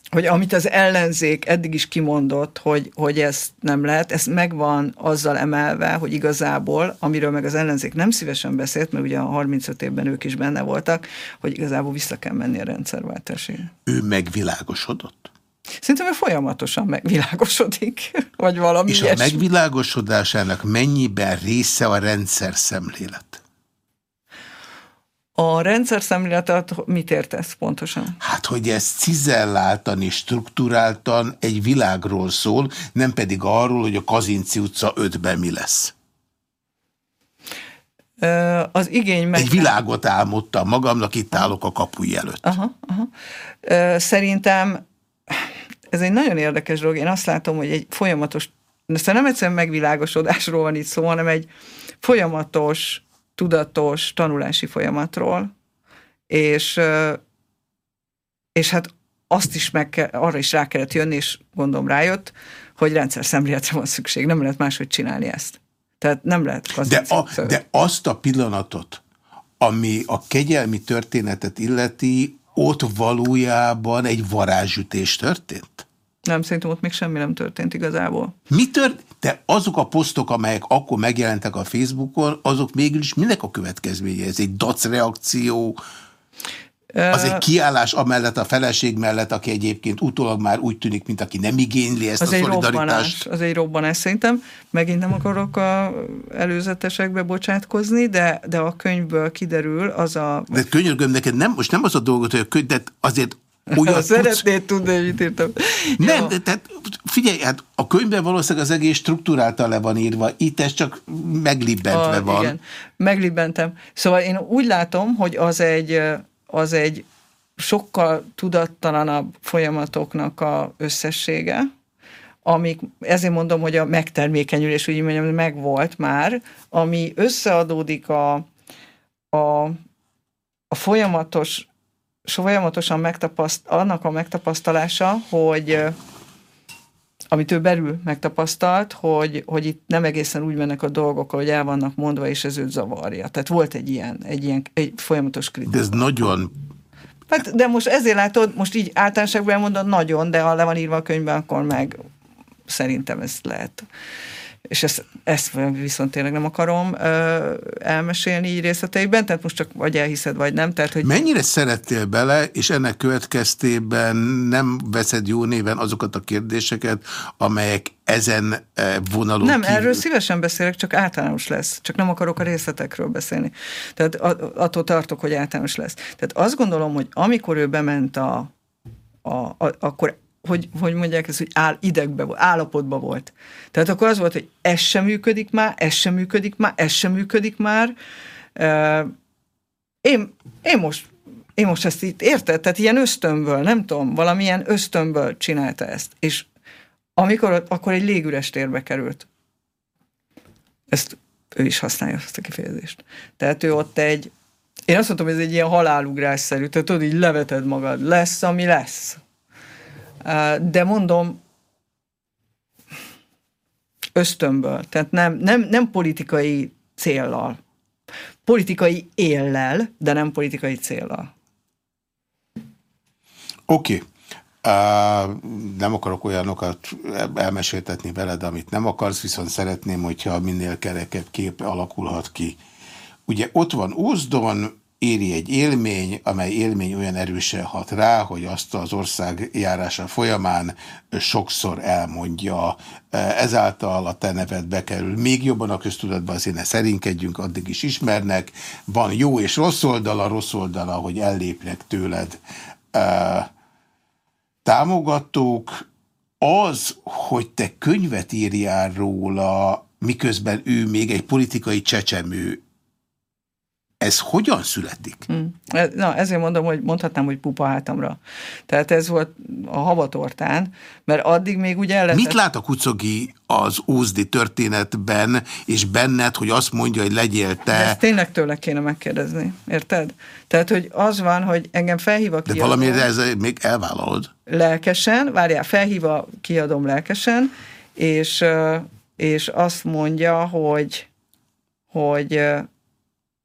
hogy amit az ellenzék eddig is kimondott, hogy, hogy ezt nem lehet, ez megvan azzal emelve, hogy igazából, amiről meg az ellenzék nem szívesen beszélt, mert ugye a 35 évben ők is benne voltak, hogy igazából vissza kell menni a rendszerváltásig. Ő megvilágosodott? Szerintem ő folyamatosan megvilágosodik, vagy valami És ilyesmi. a megvilágosodásának mennyiben része a rendszer szemlélet? A rendszer szemléletet mit értesz pontosan? Hát, hogy ez cizelláltan és struktúráltan egy világról szól, nem pedig arról, hogy a Kazinci utca 5-ben mi lesz. Az igény meg... Egy világot álmodtam magamnak, itt állok a kapuj előtt. Aha, aha. Szerintem ez egy nagyon érdekes dolog. Én azt látom, hogy egy folyamatos, de nem egyszerűen megvilágosodásról van itt szó, hanem egy folyamatos, tudatos tanulási folyamatról, és, és hát azt is meg kell, arra is rá kellett jönni, és gondolom rájött, hogy rendszer szemléletre van szükség, nem lehet máshogy csinálni ezt. Tehát nem lehet de, a, de azt a pillanatot, ami a kegyelmi történetet illeti, ott valójában egy varázsütés történt? Nem, szerintem ott még semmi nem történt igazából. Mi tört? De azok a posztok, amelyek akkor megjelentek a Facebookon, azok mégis minek a következménye? Ez egy dac reakció, az egy kiállás amellett a feleség mellett, aki egyébként utólag már úgy tűnik, mint aki nem igényli ezt az a egy szolidaritást. Robbanás, az egy robbanás szerintem. Megint nem akarok a előzetesekbe bocsátkozni, de, de a könyvből kiderül az a... De könyörgöm neked, nem, most nem az a dolgot, hogy a könyv, de azért Olyat Szeretnéd tudni, hogy mit írtam. Nem, de, tehát figyelj, hát a könyvben valószínűleg az egész struktúráltan le van írva, itt ez csak meglibbentve a, van. Igen, meglibbentem. Szóval én úgy látom, hogy az egy az egy sokkal tudattalanabb folyamatoknak a összessége, amik, ezért mondom, hogy a megtermékenyülés, úgy mondjam, megvolt már, ami összeadódik a, a, a folyamatos, folyamatosan megtapaszt, annak a megtapasztalása, hogy amit ő belül megtapasztalt, hogy, hogy itt nem egészen úgy mennek a dolgok, hogy el vannak mondva, és ez őt zavarja. Tehát volt egy ilyen, egy ilyen egy folyamatos kritika. De ez nagyon... Hát, de most ezért látod, most így általánosságban elmondod nagyon, de ha le van írva a könyvben, akkor meg szerintem ez lehet és ezt, ezt viszont tényleg nem akarom ö, elmesélni így részleteiben, tehát most csak vagy elhiszed, vagy nem. Tehát, hogy... Mennyire szerettél bele, és ennek következtében nem veszed jó néven azokat a kérdéseket, amelyek ezen vonalon Nem, kívül... erről szívesen beszélek, csak általános lesz. Csak nem akarok a részletekről beszélni. Tehát attól tartok, hogy általános lesz. Tehát azt gondolom, hogy amikor ő bement a, a, a akkor hogy, hogy mondják ezt, hogy áll, idegbe volt, állapotba volt. Tehát akkor az volt, hogy ez sem működik már, ez sem működik már, ez sem működik már. Én, én most én most ezt itt érted? Tehát ilyen ösztönből, nem tudom, valamilyen ösztönből csinálta ezt. És amikor, akkor egy légüres térbe került. Ezt ő is használja ezt a kifejezést. Tehát ő ott egy, én azt mondtam, hogy ez egy ilyen halálugrásszerű, tehát tudod, így leveted magad, lesz, ami lesz. De mondom, ösztönből, tehát nem, nem, nem politikai céllal. Politikai éllel, de nem politikai céllal. Oké. Okay. Uh, nem akarok olyanokat elmeséltetni veled, amit nem akarsz, viszont szeretném, hogyha minél kerekebb kép alakulhat ki. Ugye ott van Ózdon, éri egy élmény, amely élmény olyan erősen hat rá, hogy azt az ország járása folyamán sokszor elmondja. Ezáltal a te neved bekerül még jobban a köztudatba, azért ne szerinkedjünk, addig is ismernek. Van jó és rossz oldala, rossz oldala, hogy ellépnek tőled támogatók. Az, hogy te könyvet írjál róla, miközben ő még egy politikai csecsemő, ez hogyan születik? Hmm. Na, ezért mondom, hogy mondhatnám, hogy pupa hátamra. Tehát ez volt a havatortán, mert addig még ugye el Mit lát a kucogi az Ózdi történetben, és benned, hogy azt mondja, hogy legyél te... De ezt tényleg tőle kéne megkérdezni, érted? Tehát, hogy az van, hogy engem felhív a kiadom... De valamire ez még elvállalod. Lelkesen, várjál, felhív a kiadom lelkesen, és, és azt mondja, hogy hogy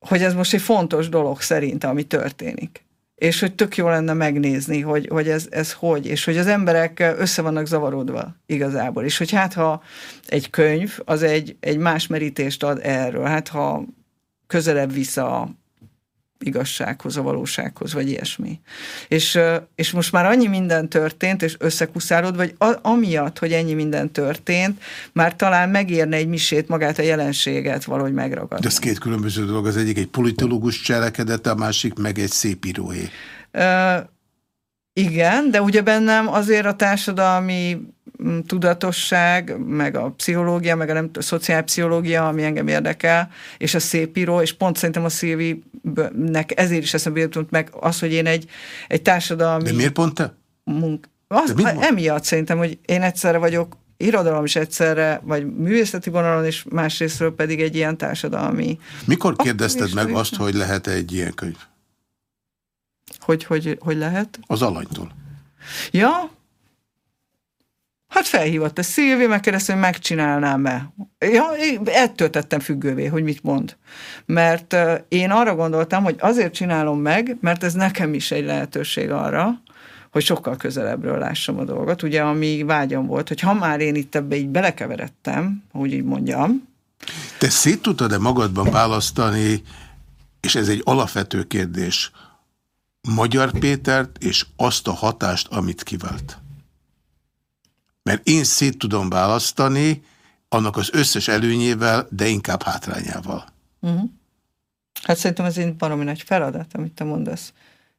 hogy ez most egy fontos dolog szerint, ami történik. És hogy tök jó lenne megnézni, hogy, hogy ez, ez hogy, és hogy az emberek össze vannak zavarodva igazából. És hogy hát ha egy könyv, az egy, egy más merítést ad erről, hát ha közelebb visz a, igazsághoz, a valósághoz, vagy ilyesmi. És, és most már annyi minden történt, és összekuszálod, vagy a, amiatt, hogy ennyi minden történt, már talán megérne egy misét magát a jelenséget valahogy megragadni. De ez két különböző dolog, az egyik egy politológus cselekedete, a másik meg egy szép íróé. Igen, de ugye bennem azért a társadalmi mm, tudatosság, meg a pszichológia, meg a, nem, a szociálpszichológia, ami engem érdekel, és a szépíró, és pont szerintem a Szilvinek ezért is eszembe jutott meg az, hogy én egy, egy társadalmi... De miért pont te? Munk, az, emiatt szerintem, hogy én egyszerre vagyok irodalom is egyszerre, vagy művészeti vonalon, és másrésztről pedig egy ilyen társadalmi... Mikor kérdezted meg azt, hogy lehet -e egy ilyen könyv? Hogy, hogy, hogy lehet? Az alanytól. Ja, Hát felhívott a Szilvi, megkérdezte, hogy megcsinálnám-e. Ja, ettől tettem függővé, hogy mit mond. Mert én arra gondoltam, hogy azért csinálom meg, mert ez nekem is egy lehetőség arra, hogy sokkal közelebbről lássam a dolgot. Ugye, ami vágyam volt, hogy ha már én itt ebbe így belekeveredtem, hogy így mondjam. Te szét tudtad-e magadban választani, és ez egy alapvető kérdés, Magyar Pétert és azt a hatást, amit kivált. Mert én szét tudom választani annak az összes előnyével, de inkább hátrányával. Mhm. Hát szerintem ez egy baromi nagy feladat, amit te mondasz.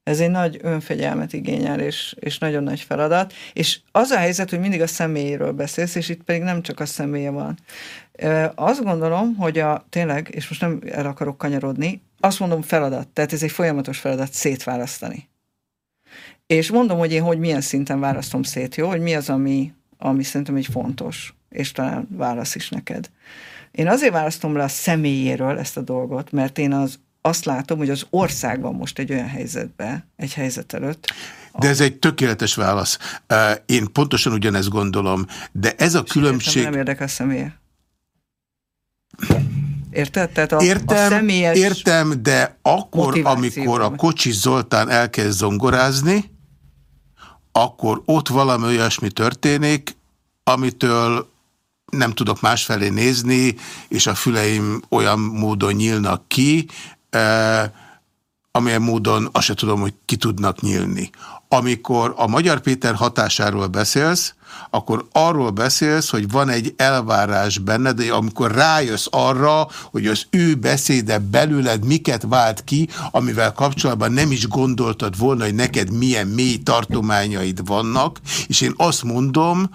Ez egy nagy önfegyelmet igényel, és, és nagyon nagy feladat. És az a helyzet, hogy mindig a személyéről beszélsz, és itt pedig nem csak a személye van. Azt gondolom, hogy a tényleg, és most nem el akarok kanyarodni, azt mondom feladat, tehát ez egy folyamatos feladat szétválasztani. És mondom, hogy én hogy milyen szinten választom szét, jó? Hogy mi az, ami, ami szerintem egy fontos, és talán válasz is neked. Én azért választom le a személyéről ezt a dolgot, mert én az, azt látom, hogy az országban most egy olyan helyzetbe, egy helyzet előtt. De ez egy tökéletes válasz. Én pontosan ugyanezt gondolom, de ez a különbség... Nem érdekel személye. Érted? Tehát a, értem, a személyes értem, de akkor, amikor a Kocsi Zoltán elkezd zongorázni, akkor ott valami olyasmi történik, amitől nem tudok másfelé nézni, és a füleim olyan módon nyílnak ki, eh, amilyen módon azt se tudom, hogy ki tudnak nyílni. Amikor a Magyar Péter hatásáról beszélsz, akkor arról beszélsz, hogy van egy elvárás benned, de amikor rájössz arra, hogy az ő beszéde belőled miket vált ki, amivel kapcsolatban nem is gondoltad volna, hogy neked milyen mély tartományaid vannak, és én azt mondom,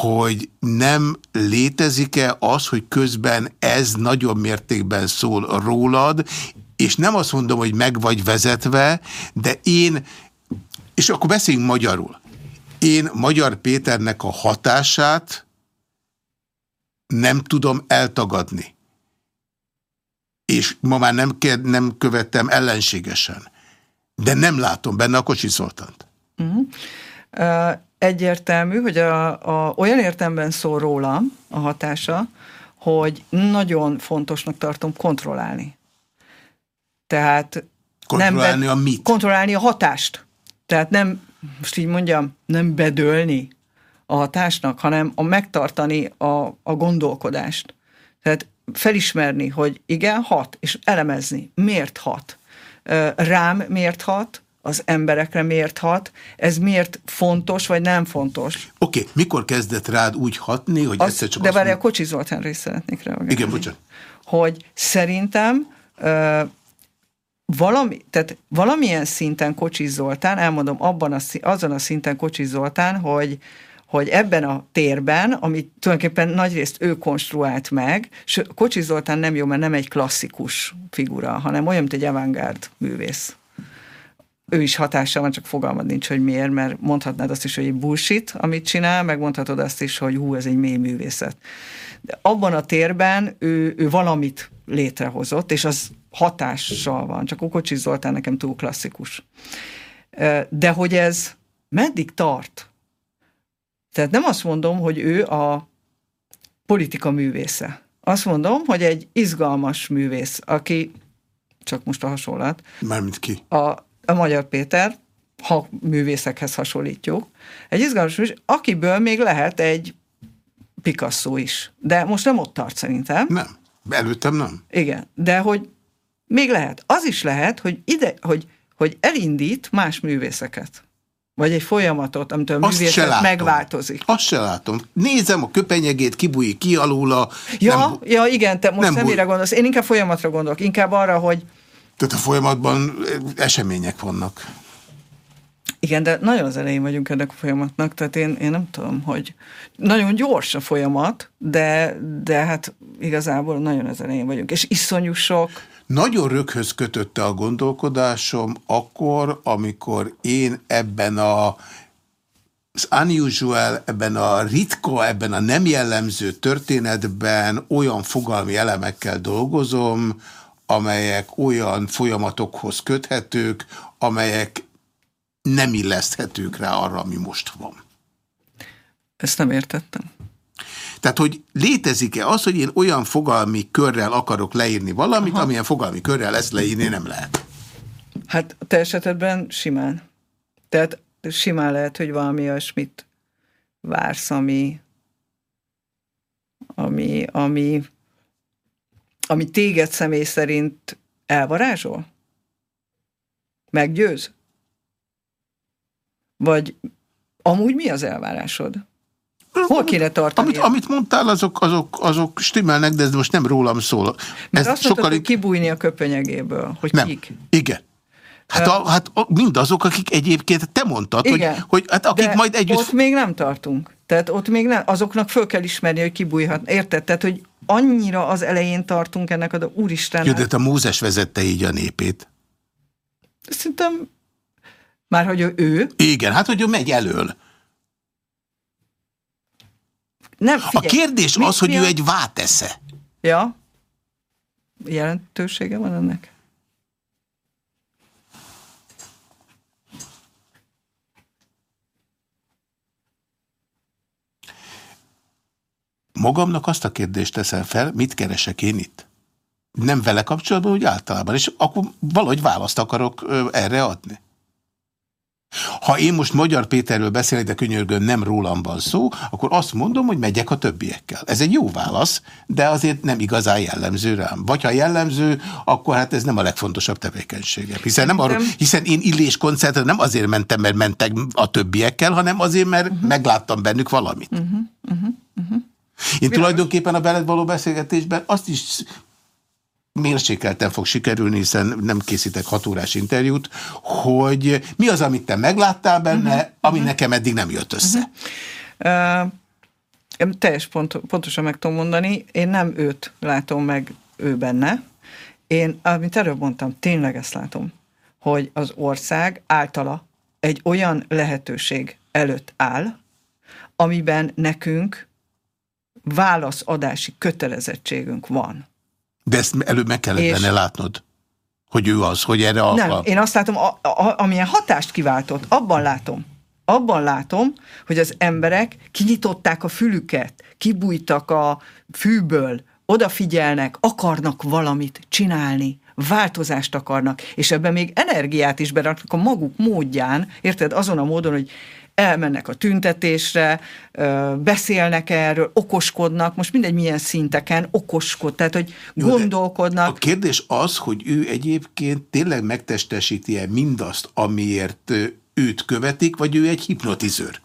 hogy nem létezik-e az, hogy közben ez nagyobb mértékben szól rólad, és nem azt mondom, hogy meg vagy vezetve, de én, és akkor beszéljünk magyarul. Én Magyar Péternek a hatását nem tudom eltagadni. És ma már nem, nem követtem ellenségesen. De nem látom benne a Kocsi Zoltánt. Uh -huh. uh, egyértelmű, hogy a, a, olyan értemben szól rólam a hatása, hogy nagyon fontosnak tartom kontrollálni. Tehát kontrollálni nem a mit? Kontrollálni a hatást. Tehát nem most így mondjam, nem bedölni a hatásnak, hanem a megtartani a, a gondolkodást. Tehát felismerni, hogy igen, hat, és elemezni, miért hat. Rám miért hat, az emberekre miért hat, ez miért fontos, vagy nem fontos. Oké, okay. mikor kezdett rád úgy hatni, hogy az, egyszer csak De várj, a Kocsi Zoltánra is szeretnék reagálni. Igen, bocsánat. Hogy szerintem valami, tehát valamilyen szinten Kocsi Zoltán, elmondom, abban a, azon a szinten Kocsi Zoltán, hogy, hogy ebben a térben, amit tulajdonképpen nagyrészt ő konstruált meg, és Kocsi Zoltán nem jó, mert nem egy klasszikus figura, hanem olyan, mint egy avantgárd művész. Ő is hatással van, csak fogalmad nincs, hogy miért, mert mondhatnád azt is, hogy egy bullshit, amit csinál, meg mondhatod azt is, hogy hú, ez egy mély művészet. De abban a térben ő, ő valamit létrehozott, és az hatással van, csak Okocsi Zoltán nekem túl klasszikus. De hogy ez meddig tart? Tehát nem azt mondom, hogy ő a politika művésze. Azt mondom, hogy egy izgalmas művész, aki, csak most a hasonlat. Mármint ki? A, a Magyar Péter, ha művészekhez hasonlítjuk. Egy izgalmas művész, akiből még lehet egy Picasso is. De most nem ott tart szerintem. Nem. Előttem nem. Igen, de hogy Még lehet. Az is lehet, hogy, ide, hogy, hogy elindít más művészeket. Vagy egy folyamatot, amitől a művészet megváltozik. Azt se látom. Nézem a köpenyegét, kibújik ki alóla. Ja, nem, ja igen, te most nem, mire gondolsz. Én inkább folyamatra gondolok. Inkább arra, hogy... Tehát a folyamatban események vannak. Igen, de nagyon az elején vagyunk ennek a folyamatnak, tehát én, én nem tudom, hogy nagyon gyors a folyamat, de, de hát igazából nagyon az elején vagyunk, és iszonyú sok. Nagyon röghöz kötötte a gondolkodásom akkor, amikor én ebben a az unusual, ebben a ritka, ebben a nem jellemző történetben olyan fogalmi elemekkel dolgozom, amelyek olyan folyamatokhoz köthetők, amelyek nem illeszthetők rá arra, ami most van. Ezt nem értettem. Tehát, hogy létezik-e az, hogy én olyan fogalmi körrel akarok leírni valamit, Aha. amilyen fogalmi körrel ezt leírni nem lehet? Hát te esetedben simán. Tehát simán lehet, hogy valami olyasmit vársz, ami, ami, ami, ami téged személy szerint elvarázsol? Meggyőz? Vagy amúgy mi az elvárásod? Hol kéne tartani? Amit, amit mondtál, azok, azok, azok stimmelnek, de ez most nem rólam szól. Mert ez azt sokkal... mondtad, hogy kibújni a köpenyegéből, hogy nem. kik? Igen. Hát, a, hát mindazok, akik egyébként te mondtad, Igen, hogy, hogy hát akik majd együtt... ott még nem tartunk. Tehát ott még nem, azoknak föl kell ismerni, hogy kibújhat. Érted? Tehát, hogy annyira az elején tartunk ennek a úristen. Jó, de a Mózes vezette így a népét. Szerintem már hogy ő? Igen, hát hogy ő megy elől. Nem, figyelj, a kérdés mi, az, hogy mi ő a... egy vátesze. Ja. Jelentősége van ennek? Magamnak azt a kérdést teszem fel, mit keresek én itt? Nem vele kapcsolatban, úgy általában. És akkor valahogy választ akarok erre adni. Ha én most Magyar Péterről beszélek, de könyörgön nem rólam van szó, akkor azt mondom, hogy megyek a többiekkel. Ez egy jó válasz, de azért nem igazán jellemző rám. Vagy ha jellemző, akkor hát ez nem a legfontosabb tevékenysége. Hiszen, nem arra, hiszen én illés koncertre nem azért mentem, mert mentek a többiekkel, hanem azért, mert uh -huh. megláttam bennük valamit. Uh -huh. Uh -huh. Uh -huh. Én tulajdonképpen a veled való beszélgetésben azt is mérsékelten fog sikerülni, hiszen nem készítek hatórás interjút, hogy mi az, amit te megláttál benne, uh -huh. ami uh -huh. nekem eddig nem jött össze. Uh -huh. uh, teljes pont, pontosan meg tudom mondani, én nem őt látom meg ő benne. Én, amit előbb mondtam, tényleg ezt látom, hogy az ország általa egy olyan lehetőség előtt áll, amiben nekünk válaszadási kötelezettségünk van. De ezt előbb meg kellett és... benne látnod, hogy ő az, hogy erre a... Nem, én azt látom, a, a, amilyen hatást kiváltott, abban látom. Abban látom, hogy az emberek kinyitották a fülüket, kibújtak a fűből, odafigyelnek, akarnak valamit csinálni, változást akarnak, és ebben még energiát is beraknak a maguk módján, érted, azon a módon, hogy elmennek a tüntetésre, beszélnek erről, okoskodnak, most mindegy milyen szinteken, okoskod, tehát hogy Jó, gondolkodnak. A kérdés az, hogy ő egyébként tényleg megtestesíti-e mindazt, amiért őt követik, vagy ő egy hipnotizőr?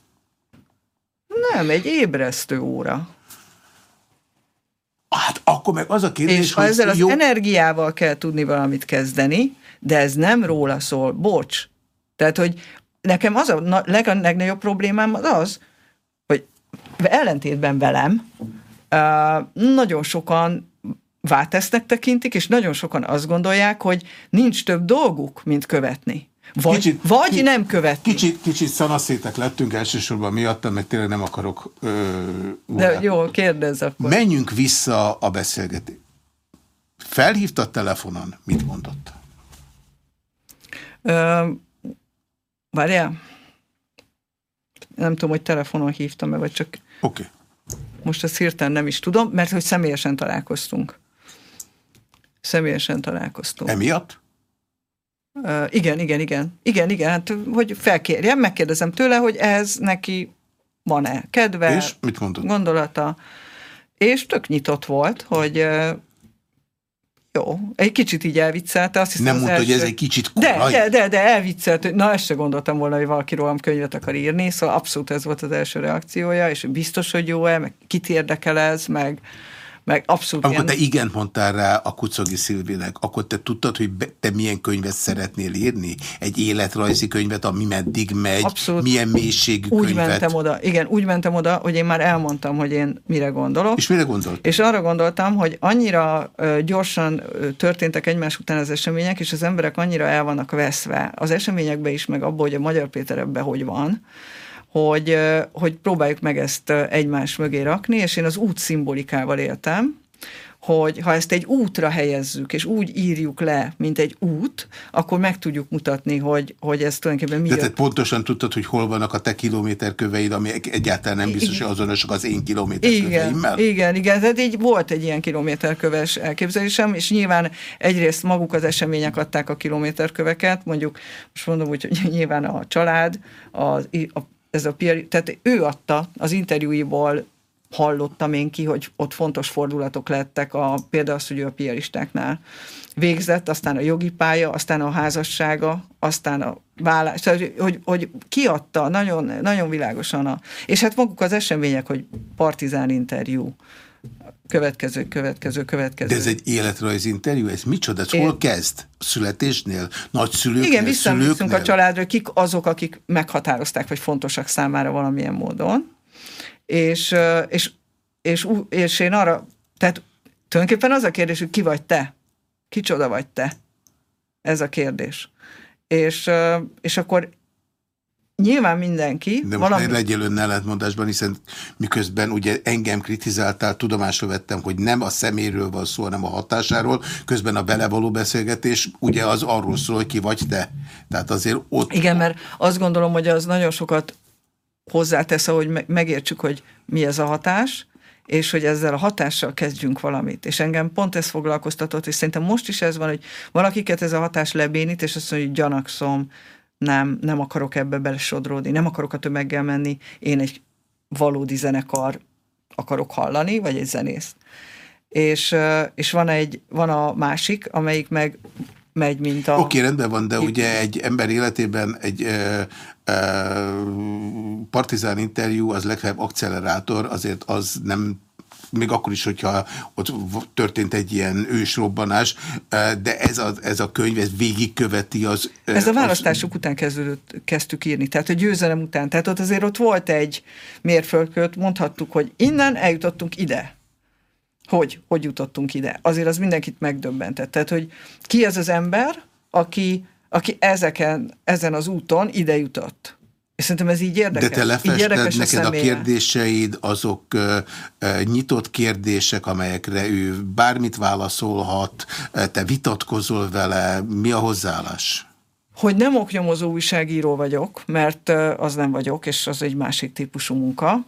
Nem, egy ébresztő óra. Hát akkor meg az a kérdés, És hogy ezzel jó... az energiával kell tudni valamit kezdeni, de ez nem róla szól, bocs. Tehát, hogy nekem az a leg, legnagyobb problémám az az, hogy ellentétben velem nagyon sokan vátesznek tekintik, és nagyon sokan azt gondolják, hogy nincs több dolguk, mint követni. Vagy, kicsit, vagy ki, nem követni. Kicsit, kicsit szanaszétek lettünk elsősorban miattam, mert tényleg nem akarok... Ö, De jó, kérdezz akkor. Menjünk vissza a beszélgetésre. Felhívta a telefonon, mit mondott? Ö, Várjál? Nem tudom, hogy telefonon hívtam-e, vagy csak... Oké. Okay. Most ezt hirtelen nem is tudom, mert hogy személyesen találkoztunk. Személyesen találkoztunk. Emiatt? Uh, igen, igen, igen. Igen, igen, hát hogy felkérjem, megkérdezem tőle, hogy ez neki van-e kedve, és mit mondod? gondolata. És tök nyitott volt, hogy jó, egy kicsit így elviccelte. Azt hiszem, Nem mondta, első... hogy ez egy kicsit korai. De, de, de, de elviccelt, na ezt se gondoltam volna, hogy valaki rólam könyvet akar írni, szóval abszolút ez volt az első reakciója, és biztos, hogy jó-e, meg kit érdekel ez, meg, meg abszolút Amikor ilyen... te igen mondtál rá a Kucogi Szilvének, akkor te tudtad, hogy te milyen könyvet szeretnél írni? Egy életrajzi könyvet, ami meddig megy? Abszolút. Milyen mélységű úgy könyvet? mentem oda, igen, úgy mentem oda, hogy én már elmondtam, hogy én mire gondolok. És mire gondolt? És arra gondoltam, hogy annyira gyorsan történtek egymás után az események, és az emberek annyira el vannak veszve az eseményekbe is, meg abból, hogy a Magyar Péter ebbe hogy van, hogy, hogy próbáljuk meg ezt egymás mögé rakni, és én az út szimbolikával éltem, hogy ha ezt egy útra helyezzük, és úgy írjuk le, mint egy út, akkor meg tudjuk mutatni, hogy, hogy ez tulajdonképpen mi. Tehát pontosan tudtad, hogy hol vannak a te kilométerköveid, ami egyáltalán nem biztos, hogy azonosak az én kilométerköveimmel? Igen, igen, igen. Tehát így volt egy ilyen kilométerköves elképzelésem, és nyilván egyrészt maguk az események adták a kilométerköveket, mondjuk most mondom úgy, hogy nyilván a család, az, a ez a Pierre, tehát ő adta az interjúiból hallottam én ki, hogy ott fontos fordulatok lettek, a, például az, hogy ő a piaristáknál végzett, aztán a jogi pálya, aztán a házassága, aztán a vállás, tehát, hogy, hogy kiadta nagyon, nagyon világosan a, és hát maguk az események, hogy partizán interjú, következő, következő, következő. De ez egy életrajz interjú, ez micsoda? Ez hol kezd? Születésnél? Nagyszülőknél? Igen, visszaemlékszünk a családra, kik azok, akik meghatározták, vagy fontosak számára valamilyen módon. És, és, és, és én arra, tehát tulajdonképpen az a kérdés, hogy ki vagy te? Kicsoda vagy te? Ez a kérdés. És, és akkor Nyilván mindenki. De most valami... legyél ön ellentmondásban, hiszen miközben ugye engem kritizáltál, tudomásra vettem, hogy nem a szeméről van szó, hanem a hatásáról, közben a vele való beszélgetés ugye az arról szól, hogy ki vagy te. Tehát azért ott... Igen, mert azt gondolom, hogy az nagyon sokat hozzátesz, hogy megértsük, hogy mi ez a hatás, és hogy ezzel a hatással kezdjünk valamit. És engem pont ez foglalkoztatott, és szerintem most is ez van, hogy valakiket ez a hatás lebénít, és azt mondja, hogy gyanakszom, nem, nem akarok ebbe belesodródni, nem akarok a tömeggel menni, én egy valódi zenekar akarok hallani, vagy egy zenészt. És, és van, egy, van a másik, amelyik meg megy, mint a... Oké, okay, rendben van, de ugye egy ember életében egy ö, ö, partizán interjú, az legfeljebb akcelerátor, azért az nem még akkor is, hogyha ott történt egy ilyen ősrobbanás, de ez a, ez a könyv, ez végigköveti az... Ez a választások az... után kezdődött, kezdtük írni, tehát a győzelem után. Tehát ott azért ott volt egy mérföldköt, mondhattuk, hogy innen eljutottunk ide. Hogy? Hogy jutottunk ide? Azért az mindenkit megdöbbentett. Tehát, hogy ki ez az ember, aki, aki ezeken, ezen az úton ide jutott. És szerintem ez így érdekes. De te lefested neked a, a kérdéseid, azok uh, nyitott kérdések, amelyekre ő bármit válaszolhat, te vitatkozol vele, mi a hozzáállás? Hogy nem oknyomozó újságíró vagyok, mert az nem vagyok, és az egy másik típusú munka.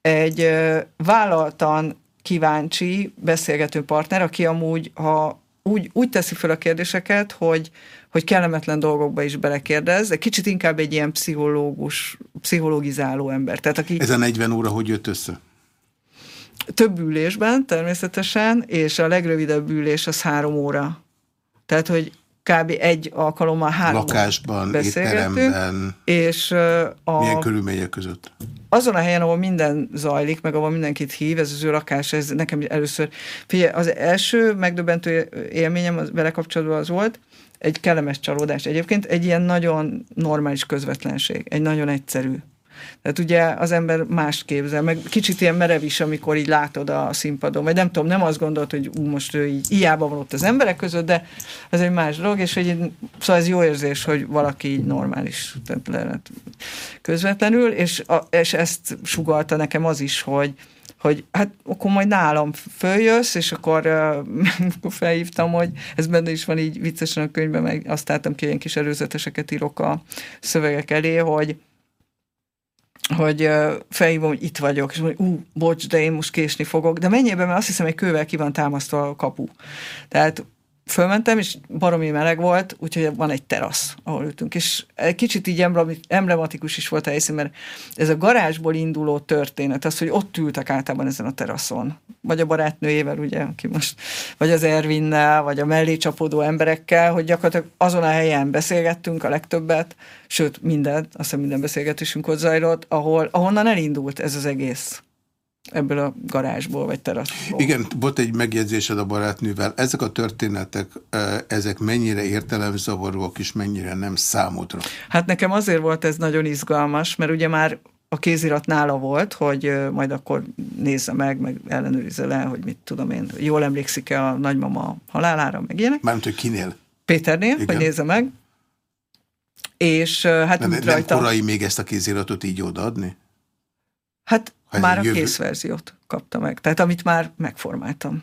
Egy uh, vállaltan kíváncsi beszélgető partner, aki amúgy, ha úgy, úgy teszi fel a kérdéseket, hogy, hogy kellemetlen dolgokba is belekérdez, de kicsit inkább egy ilyen pszichológus, pszichologizáló ember. Tehát aki, Ez a 40 óra hogy jött össze? Több ülésben természetesen, és a legrövidebb ülés az három óra. Tehát, hogy kb. egy alkalommal három Lakásban, étteremben. És a, Milyen körülmények között? Azon a helyen, ahol minden zajlik, meg ahol mindenkit hív, ez az ő lakás, ez nekem először... Figyelj, az első megdöbbentő élményem az, vele kapcsolatban az volt, egy kellemes csalódás. Egyébként, egy ilyen nagyon normális közvetlenség, egy nagyon egyszerű. Tehát ugye az ember más képzel, meg kicsit ilyen merev is, amikor így látod a színpadon, vagy nem tudom, nem azt gondolt, hogy ú, most ő így hiába van ott az emberek között, de ez egy más dolog, és hogy szóval ez jó érzés, hogy valaki így normális, tehát közvetlenül, és, a, és ezt sugalta nekem az is, hogy, hogy hát akkor majd nálam följössz, és akkor, uh, *laughs* felhívtam, hogy ez benne is van így viccesen a könyvben, meg azt láttam ki, ilyen kis előzeteseket írok a szövegek elé, hogy hogy felhívom, hogy itt vagyok, és mondja, ú, bocs, de én most késni fogok, de mennyiben, mert azt hiszem, egy kővel ki van támasztva a kapu. Tehát fölmentem, és baromi meleg volt, úgyhogy van egy terasz, ahol ültünk, és kicsit így emblematikus is volt a helyszín, mert ez a garázsból induló történet, az, hogy ott ültek általában ezen a teraszon, vagy a barátnőjével, ugye, aki most, vagy az Ervinnel, vagy a mellé csapódó emberekkel, hogy gyakorlatilag azon a helyen beszélgettünk a legtöbbet, sőt, minden, azt hiszem minden beszélgetésünk ott zajlott, ahol, ahonnan elindult ez az egész ebből a garázsból vagy teraszból. Igen, volt egy megjegyzésed a barátnővel. Ezek a történetek, ezek mennyire értelemzavaróak és mennyire nem számodra? Hát nekem azért volt ez nagyon izgalmas, mert ugye már a kézirat nála volt, hogy majd akkor nézze meg, meg ellenőrizze le, hogy mit tudom én, jól emlékszik-e a nagymama halálára, meg ilyenek. Mármint, hogy kinél? Péternél, Igen. hogy nézze meg. És hát nem, nem rajta... korai még ezt a kéziratot így odaadni? Hát ha már a jövő... kész verziót kapta meg. Tehát amit már megformáltam.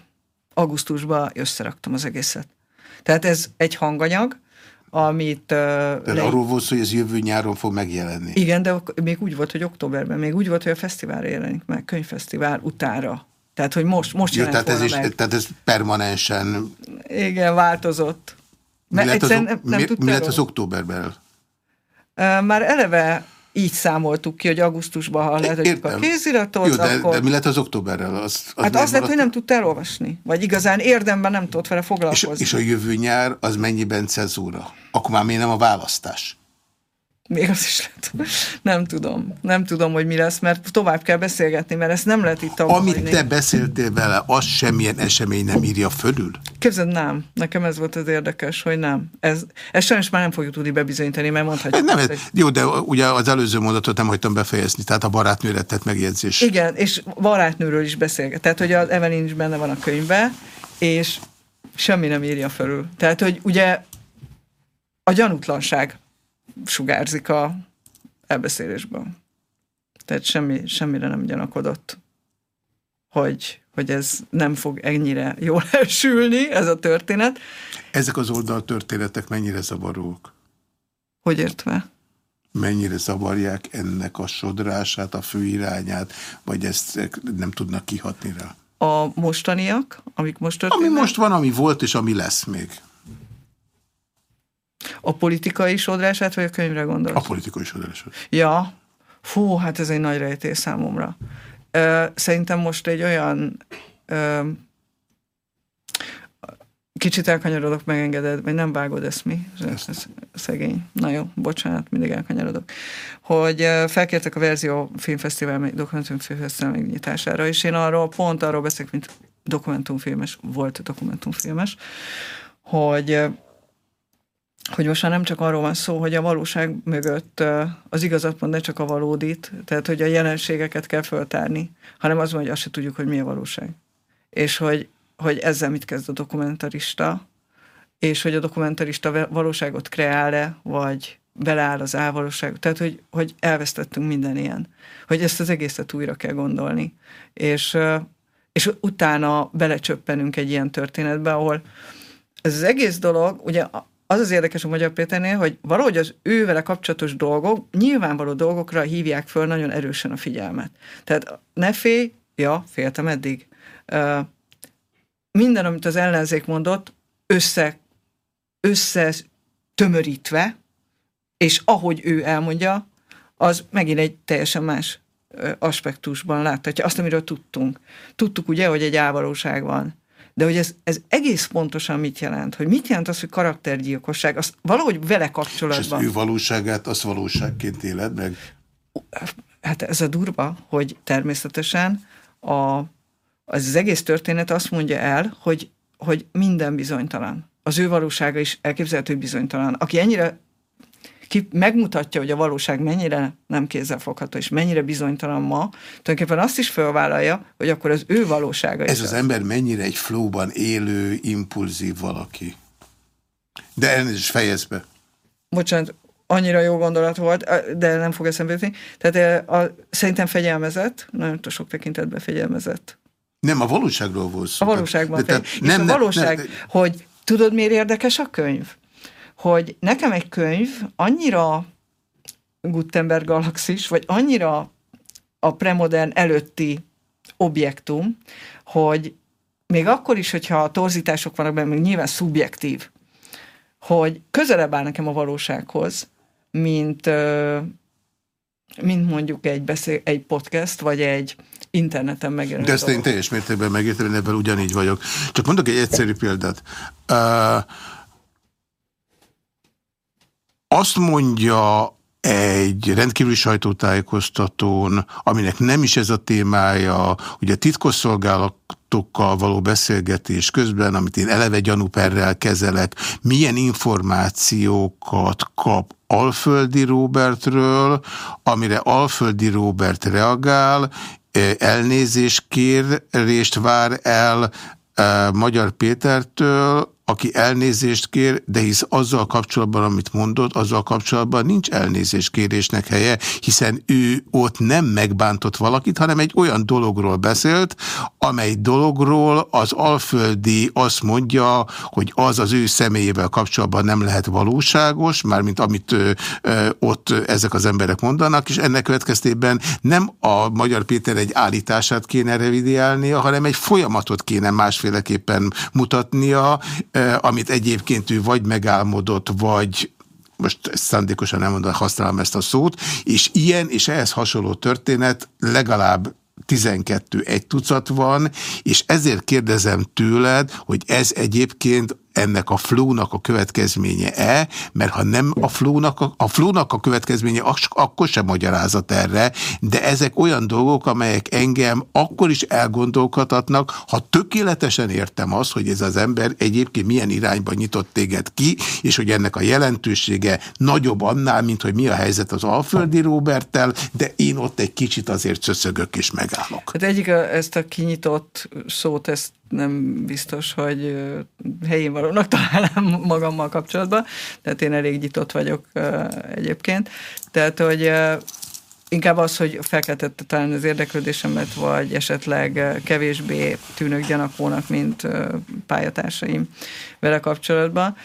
Augusztusban összeraktam az egészet. Tehát ez egy hanganyag, amit... Uh, le... arról volt hogy ez jövő nyáron fog megjelenni. Igen, de még úgy volt, hogy októberben, még úgy volt, hogy a fesztiválra jelenik meg, könyvfesztivál utára. Tehát, hogy most, most Jó, tehát ez, is, meg. tehát ez permanensen... Igen, változott. Mi lett, az, nem, nem mi, mi lett az októberben? Már eleve így számoltuk ki, hogy augusztusban, ha lehetett a kéziratot, Jó, de, akkor... de mi lett az októberrel? Az, az hát azt lett, hogy nem tudta elolvasni. Vagy igazán érdemben nem tudott vele foglalkozni. És, és a jövő nyár az mennyiben cezúra? Akkor már miért nem a választás? Még az is lehet. Nem tudom. Nem tudom, hogy mi lesz, mert tovább kell beszélgetni, mert ezt nem lehet itt Amit te beszéltél vele, az semmilyen esemény nem írja fölül? Képzeld, nem. Nekem ez volt az érdekes, hogy nem. Ez, ez sajnos már nem fogjuk tudni bebizonyítani, mert mondhatjuk. Nem, azt, hogy... Jó, de ugye az előző mondatot nem hagytam befejezni, tehát a barátnőre tett megjegyzés. Igen, és barátnőről is beszélget. Tehát, hogy az Evelyn is benne van a könyvbe, és semmi nem írja fölül. Tehát, hogy ugye a gyanútlanság sugárzik a elbeszélésből. Tehát semmi, semmire nem gyanakodott, hogy, hogy ez nem fog ennyire jól *laughs* elsülni, ez a történet. Ezek az oldal történetek mennyire zavarók? Hogy értve? Mennyire zavarják ennek a sodrását, a főirányát, vagy ezt nem tudnak kihatni rá? A mostaniak, amik most történnek? Ami most van, ami volt, és ami lesz még. A politikai sodrását, vagy a könyvre gondolsz? A politikai sodrását. Ja, fú, hát ez egy nagy rejtés számomra. Szerintem most egy olyan kicsit elkanyarodok, megengeded, vagy nem vágod ezt mi? Ez, ez szegény. Na jó, bocsánat, mindig elkanyarodok. Hogy felkértek a Verzió Filmfesztivál, dokumentumfilmfesztivál megnyitására, és én arról, pont arról beszélek, mint dokumentumfilmes, volt dokumentumfilmes, hogy hogy most már nem csak arról van szó, hogy a valóság mögött az igazat mond, ne csak a valódit, tehát hogy a jelenségeket kell föltárni, hanem az hogy azt se tudjuk, hogy mi a valóság. És hogy, hogy ezzel mit kezd a dokumentarista, és hogy a dokumentarista valóságot kreál-e, vagy beleáll az álvalóság. Tehát, hogy, hogy elvesztettünk minden ilyen. Hogy ezt az egészet újra kell gondolni. És, és utána belecsöppenünk egy ilyen történetbe, ahol ez az egész dolog, ugye az az érdekes a Magyar Péternél, hogy valahogy az ővele kapcsolatos dolgok, nyilvánvaló dolgokra hívják föl nagyon erősen a figyelmet. Tehát ne félj, ja, féltem eddig. Uh, minden, amit az ellenzék mondott, össze, össze tömörítve, és ahogy ő elmondja, az megint egy teljesen más aspektusban láthatja azt, amiről tudtunk. Tudtuk ugye, hogy egy álvalóság van de hogy ez, ez egész pontosan mit jelent, hogy mit jelent az, hogy karaktergyilkosság, azt valahogy vele kapcsolatban. És az ő valóságát, azt valóságként éled meg? Hát ez a durva, hogy természetesen a, az, az egész történet azt mondja el, hogy, hogy minden bizonytalan. Az ő valósága is elképzelhető bizonytalan. Aki ennyire ki megmutatja, hogy a valóság mennyire nem kézzelfogható, és mennyire bizonytalan ma, tulajdonképpen azt is felvállalja, hogy akkor az ő valósága Ez is az, az ember mennyire egy flóban élő, impulzív valaki. De ennél is fejezd be. Bocsánat, annyira jó gondolat volt, de nem fog eszembe jutni. Tehát a, szerintem fegyelmezett, nagyon sok tekintetben fegyelmezett. Nem, a valóságról volt szó. A valóságban. De, és nem, a valóság, nem, nem, hogy tudod, miért érdekes a könyv? Hogy nekem egy könyv annyira Gutenberg galaxis, vagy annyira a premodern előtti objektum, hogy még akkor is, hogyha torzítások vannak benne, nyilván szubjektív, hogy közelebb áll nekem a valósághoz, mint, mint mondjuk egy, beszél, egy podcast, vagy egy interneten megjelenő De ezt én teljes mértékben megértem, ebben ugyanígy vagyok. Csak mondok egy egyszerű példát. Uh, azt mondja egy rendkívüli sajtótájékoztatón, aminek nem is ez a témája, ugye titkosszolgálatokkal való beszélgetés közben, amit én eleve gyanúperrel kezelek, milyen információkat kap Alföldi Robertről, amire Alföldi Robert reagál, elnézést kérést vár el Magyar Pétertől, aki elnézést kér, de hisz azzal kapcsolatban, amit mondott, azzal kapcsolatban nincs elnézést kérésnek helye, hiszen ő ott nem megbántott valakit, hanem egy olyan dologról beszélt, amely dologról az alföldi azt mondja, hogy az az ő személyével kapcsolatban nem lehet valóságos, mármint amit ö, ö, ott ezek az emberek mondanak, és ennek következtében nem a Magyar Péter egy állítását kéne revidiálnia, hanem egy folyamatot kéne másféleképpen mutatnia, amit egyébként ő vagy megálmodott, vagy most szándékosan nem mondom, használom ezt a szót, és ilyen és ehhez hasonló történet legalább 12 egy tucat van, és ezért kérdezem tőled, hogy ez egyébként ennek a flónak a következménye-e, mert ha nem a flónak a, a flónak a következménye, akkor sem magyarázat erre, de ezek olyan dolgok, amelyek engem akkor is elgondolkodhatnak, ha tökéletesen értem azt, hogy ez az ember egyébként milyen irányba nyitott téged ki, és hogy ennek a jelentősége nagyobb annál, mint hogy mi a helyzet az Alföldi Roberttel, de én ott egy kicsit azért szöszögök és megállok. Hát egyik ezt a kinyitott szót, ezt nem biztos, hogy helyén valónak találom magammal kapcsolatban, tehát én elég nyitott vagyok egyébként. Tehát, hogy inkább az, hogy felkeltette talán az érdeklődésemet, vagy esetleg kevésbé tűnök gyanakónak, mint pályatársaim vele kapcsolatban.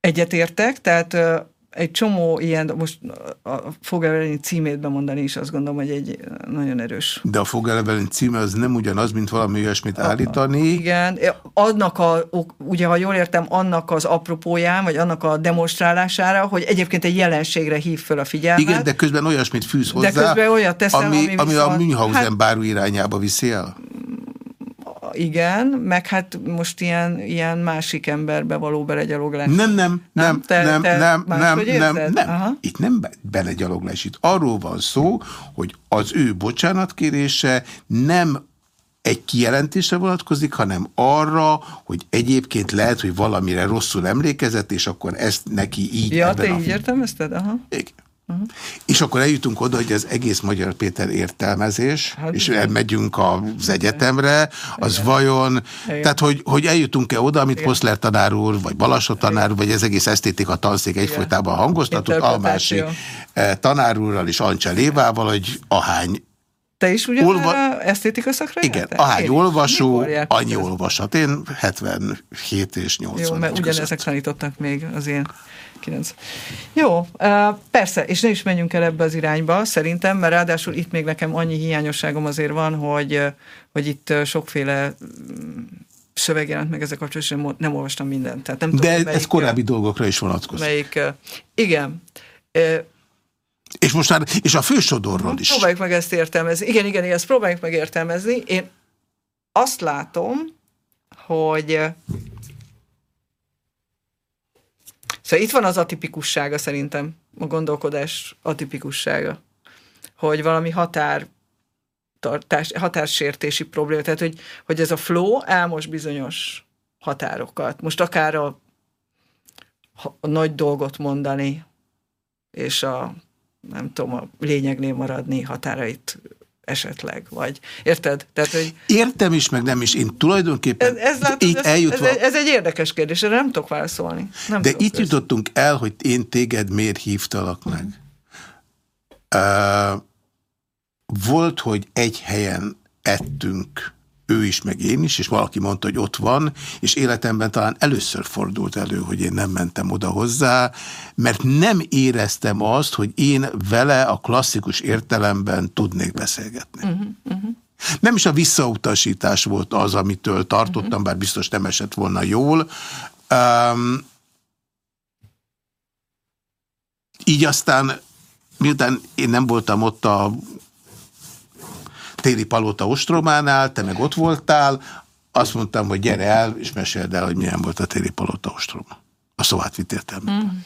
Egyetértek, tehát egy csomó ilyen, most a Fogelveleni címét bemondani is azt gondolom, hogy egy nagyon erős. De a Fogelveleni címe az nem ugyanaz, mint valami olyasmit állítani. Igen, annak a, ugye ha jól értem, annak az apropóján, vagy annak a demonstrálására, hogy egyébként egy jelenségre hív föl a figyelmet. Igen, de közben olyasmit fűz hozzá, de közben olyat teszel, ami, ami, ami a Münchhausen hát, bárú irányába viszi el igen, meg hát most ilyen, ilyen másik emberbe való belegyaloglás. Nem, nem, nem, nem, te, nem, te nem, nem, nem, nem. Aha. Itt nem belegyaloglás, itt arról van szó, hogy az ő bocsánatkérése nem egy kijelentésre vonatkozik, hanem arra, hogy egyébként lehet, hogy valamire rosszul emlékezett, és akkor ezt neki így... Ja, te így értelmezted? Aha. Igen. Uh-huh. És akkor eljutunk oda, hogy az egész Magyar Péter értelmezés, hát, és elmegyünk az egyetemre, az igen. vajon, igen. tehát hogy, hogy eljutunk-e oda, amit igen. Poszler tanár úr, vagy Balasot tanár úr, vagy ez egész esztétika tanszék egyfolytában hangoztatott, Almási eh, tanár úrral és Ancsa Lévával, hogy ahány te is ugyan Olva... esztétika szakra Igen, jártál? ahány Én olvasó, annyi olvasat. Én 77 és 80. Jó, mert ugyanezek tanítottak még az én 9. Jó, persze, és ne is menjünk el ebbe az irányba, szerintem, mert ráadásul itt még nekem annyi hiányosságom azért van, hogy, hogy itt sokféle mm, szöveg jelent meg ezzel kapcsolatban, és nem olvastam mindent. Tehát nem De tudom, melyik, ez korábbi dolgokra is vonatkozik. Melyik, igen. És most már, és a fősodorról is. Próbáljuk meg ezt értelmezni. Igen, igen, igen, ezt próbáljuk meg értelmezni. Én azt látom, hogy Szóval itt van az atipikussága szerintem, a gondolkodás atipikussága, hogy valami határ tartás, határsértési probléma, tehát hogy, hogy ez a flow elmos bizonyos határokat. Most akár a, a nagy dolgot mondani, és a nem tudom, a lényegnél maradni határait esetleg, vagy érted? Tehát, hogy Értem is, meg nem is. Én tulajdonképpen ez, ez, látod, így ez, eljutva... Ez, ez egy érdekes kérdés, erre nem tudok válaszolni. Nem De tudok itt jutottunk el, hogy én téged miért hívtalak meg. Uh, volt, hogy egy helyen ettünk ő is, meg én is, és valaki mondta, hogy ott van, és életemben talán először fordult elő, hogy én nem mentem oda hozzá, mert nem éreztem azt, hogy én vele a klasszikus értelemben tudnék beszélgetni. Uh -huh, uh -huh. Nem is a visszautasítás volt az, amitől tartottam, uh mhm. -huh. bár biztos nem esett volna jól. Um, így aztán, miután én nem voltam ott a téli palota ostrománál, te meg ott voltál, azt mondtam, hogy gyere el, és meséld el, hogy milyen volt a téli palota ostroma. A átvitt értelmében. Mm.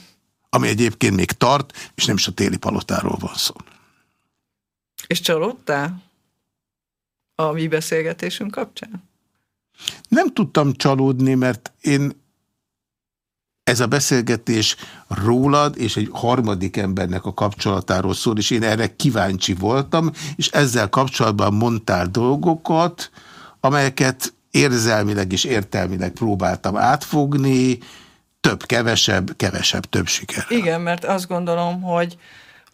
Ami egyébként még tart, és nem is a téli palotáról van szó. És csalódtál? A mi beszélgetésünk kapcsán? Nem tudtam csalódni, mert én ez a beszélgetés rólad és egy harmadik embernek a kapcsolatáról szól, és én erre kíváncsi voltam, és ezzel kapcsolatban mondtál dolgokat, amelyeket érzelmileg és értelmileg próbáltam átfogni, több, kevesebb, kevesebb, több siker. Igen, mert azt gondolom, hogy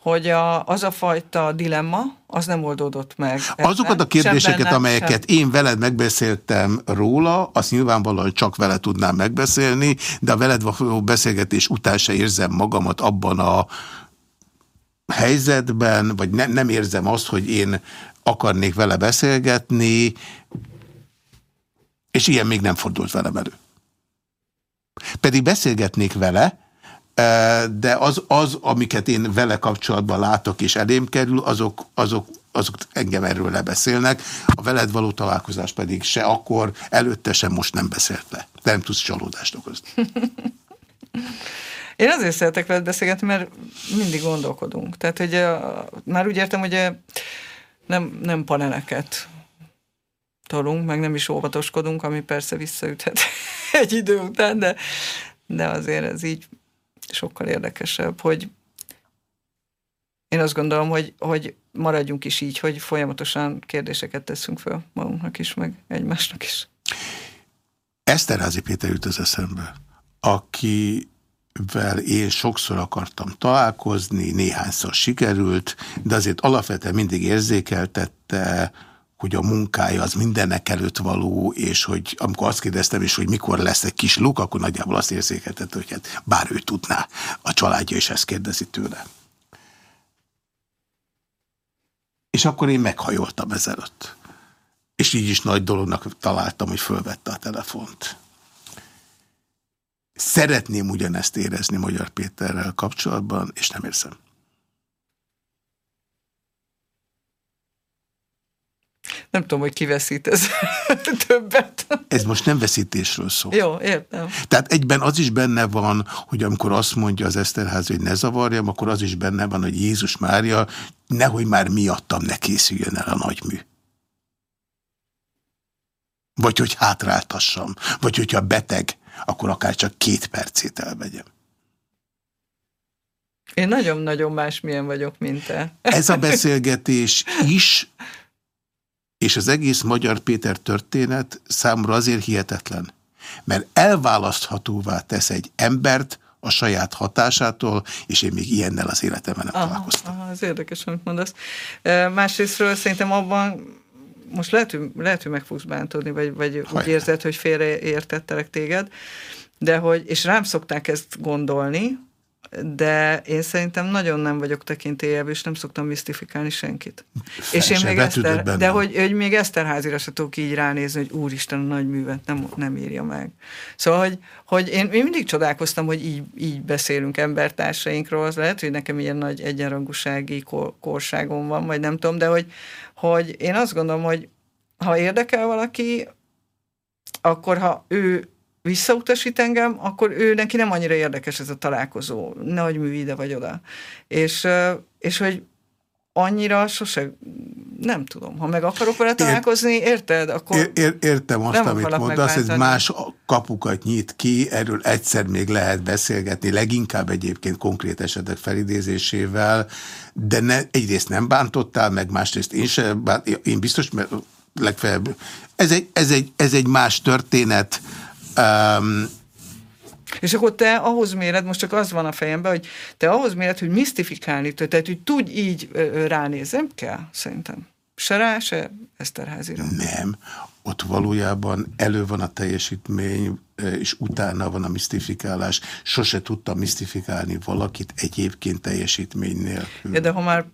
hogy a, az a fajta dilemma, az nem oldódott meg. Azokat a kérdéseket, benne, amelyeket sem. én veled megbeszéltem róla, azt nyilvánvalóan csak vele tudnám megbeszélni, de a veled való beszélgetés után se érzem magamat abban a helyzetben, vagy ne, nem érzem azt, hogy én akarnék vele beszélgetni, és ilyen még nem fordult velem elő. Pedig beszélgetnék vele, de az, az, amiket én vele kapcsolatban látok és elém kerül, azok, azok, azok engem erről lebeszélnek. A veled való találkozás pedig se akkor, előtte sem most nem beszélt le. Nem tudsz csalódást okozni. *laughs* Én azért szeretek veled beszélgetni, mert mindig gondolkodunk. Tehát, hogy uh, már úgy értem, hogy uh, nem, nem paneleket tolunk, meg nem is óvatoskodunk, ami persze visszaüthet *laughs* egy idő után, de, de azért ez így sokkal érdekesebb, hogy én azt gondolom, hogy, hogy maradjunk is így, hogy folyamatosan kérdéseket teszünk föl magunknak is, meg egymásnak is. Eszterházi Péter jut az eszembe, akivel én sokszor akartam találkozni, néhányszor sikerült, de azért alapvetően mindig érzékeltette, hogy a munkája az mindennek előtt való, és hogy amikor azt kérdeztem is, hogy mikor lesz egy kis luk, akkor nagyjából azt érzékeltette, hogy hát bár ő tudná, a családja is ezt kérdezi tőle. És akkor én meghajoltam ezelőtt. És így is nagy dolognak találtam, hogy fölvette a telefont. Szeretném ugyanezt érezni Magyar Péterrel kapcsolatban, és nem érzem. Nem tudom, hogy ki veszít ez *laughs* többet. Ez most nem veszítésről szól. Jó, értem. Tehát egyben az is benne van, hogy amikor azt mondja az Eszterház, hogy ne zavarjam, akkor az is benne van, hogy Jézus Mária, nehogy már miattam ne készüljön el a nagymű. Vagy hogy hátráltassam. Vagy hogyha beteg, akkor akár csak két percét elvegyem. Én nagyon-nagyon másmilyen vagyok, mint te. Ez a beszélgetés is és az egész Magyar Péter történet számra azért hihetetlen, mert elválaszthatóvá tesz egy embert a saját hatásától, és én még ilyennel az életemben nem aha, találkoztam. Aha, ez érdekes, amit mondasz. Másrésztről szerintem abban most lehet, hogy, lehet, hogy meg fogsz bántodni, vagy, vagy úgy érzed, hogy félreértettelek téged, de hogy, és rám szokták ezt gondolni, de én szerintem nagyon nem vagyok tekintélyebb, és nem szoktam misztifikálni senkit. Fel és én még Eszter, de hogy, hogy még Eszterházira se tudok így ránézni, hogy úristen, a nagy művet nem, nem írja meg. Szóval, hogy, hogy én, én mindig csodálkoztam, hogy így, így beszélünk embertársainkról, az lehet, hogy nekem ilyen nagy egyenrangúsági kor, korságom van, vagy nem tudom, de hogy, hogy én azt gondolom, hogy ha érdekel valaki, akkor ha ő visszautasít engem, akkor ő neki nem annyira érdekes ez a találkozó, nagy mű ide vagy oda. És, és hogy annyira sose, nem tudom, ha meg akarok vele találkozni, érted? Akkor ér, ér, értem azt, amit mondasz, ez más kapukat nyit ki, erről egyszer még lehet beszélgetni, leginkább egyébként konkrét esetek felidézésével, de ne, egyrészt nem bántottál, meg másrészt én sem, én biztos, mert legfeljebb, ez egy, ez egy, ez egy más történet, Um, és akkor te ahhoz méred, most csak az van a fejemben, hogy te ahhoz méred, hogy misztifikálni, tehát hogy tudj így ránézni, kell, szerintem. Se rá, se Eszterházira. Nem. Ott valójában elő van a teljesítmény, és utána van a misztifikálás. Sose tudta misztifikálni valakit egyébként teljesítmény nélkül. Ja, de ha már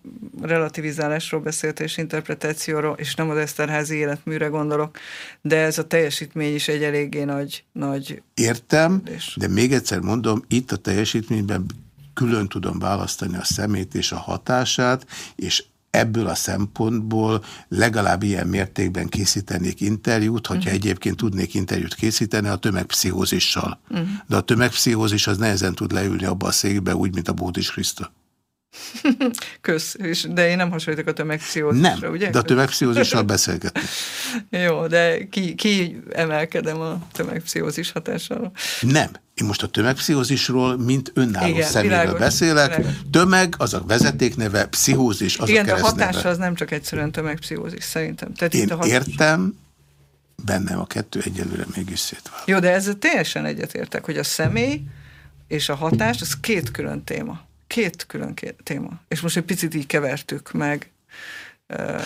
relativizálásról beszélt és interpretációról, és nem az Eszterházi életműre gondolok, de ez a teljesítmény is egy eléggé nagy... nagy Értem, és... de még egyszer mondom, itt a teljesítményben külön tudom választani a szemét és a hatását, és ebből a szempontból legalább ilyen mértékben készítenék interjút, hogyha uh mhm. -huh. egyébként tudnék interjút készíteni a tömegpszichózissal. Uh mhm. -huh. De a tömegpszichózis az nehezen tud leülni abba a székbe, úgy, mint a Bódis Kriszta. *laughs* Kösz, és, de én nem hasonlítok a tömegpszichózisra, nem, ugye? de a tömegpszichózissal beszélgetni. *laughs* Jó, de ki, ki emelkedem a tömegpszichózis hatására? Nem. Én most a tömegpszichózisról, mint önálló Igen, szeméről világos, beszélek. Világos. Tömeg, az a vezetékneve, pszichózis, az Igen, a de a hatása az nem csak egyszerűen tömegpszichózis, szerintem. Tehát Én hatás... értem, bennem a kettő egyelőre mégis szétvál. Jó, de ezzel teljesen egyetértek, hogy a személy és a hatás, az két külön téma. Két külön két téma. És most egy picit így kevertük meg.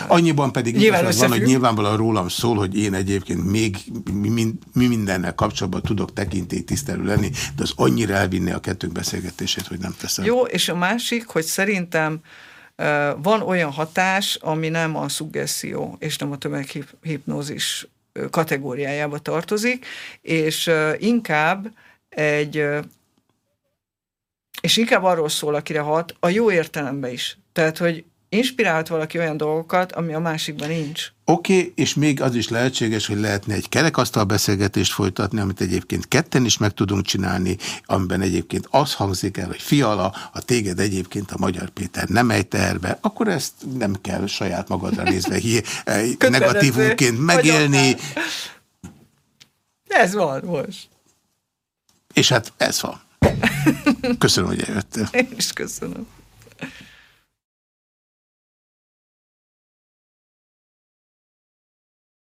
Annyiban pedig nyilván van, hogy nyilvánvalóan rólam szól, hogy én egyébként még mi, mi mindennel kapcsolatban tudok tekintélytisztelő lenni, de az annyira elvinni a kettőnk beszélgetését, hogy nem teszem. Jó, és a másik, hogy szerintem van olyan hatás, ami nem a szuggeszió és nem a tömeghipnózis kategóriájába tartozik, és inkább egy és inkább arról szól, akire hat, a jó értelemben is. Tehát, hogy inspirált valaki olyan dolgokat, ami a másikban nincs. Oké, okay, és még az is lehetséges, hogy lehetne egy kerekasztal beszélgetést folytatni, amit egyébként ketten is meg tudunk csinálni, amiben egyébként az hangzik el, hogy fiala, a téged egyébként a Magyar Péter nem egy terve, akkor ezt nem kell saját magadra nézve *laughs* eh, negatívunként megélni. Ez van most. És hát ez van. Köszönöm, hogy eljöttél. Én is köszönöm.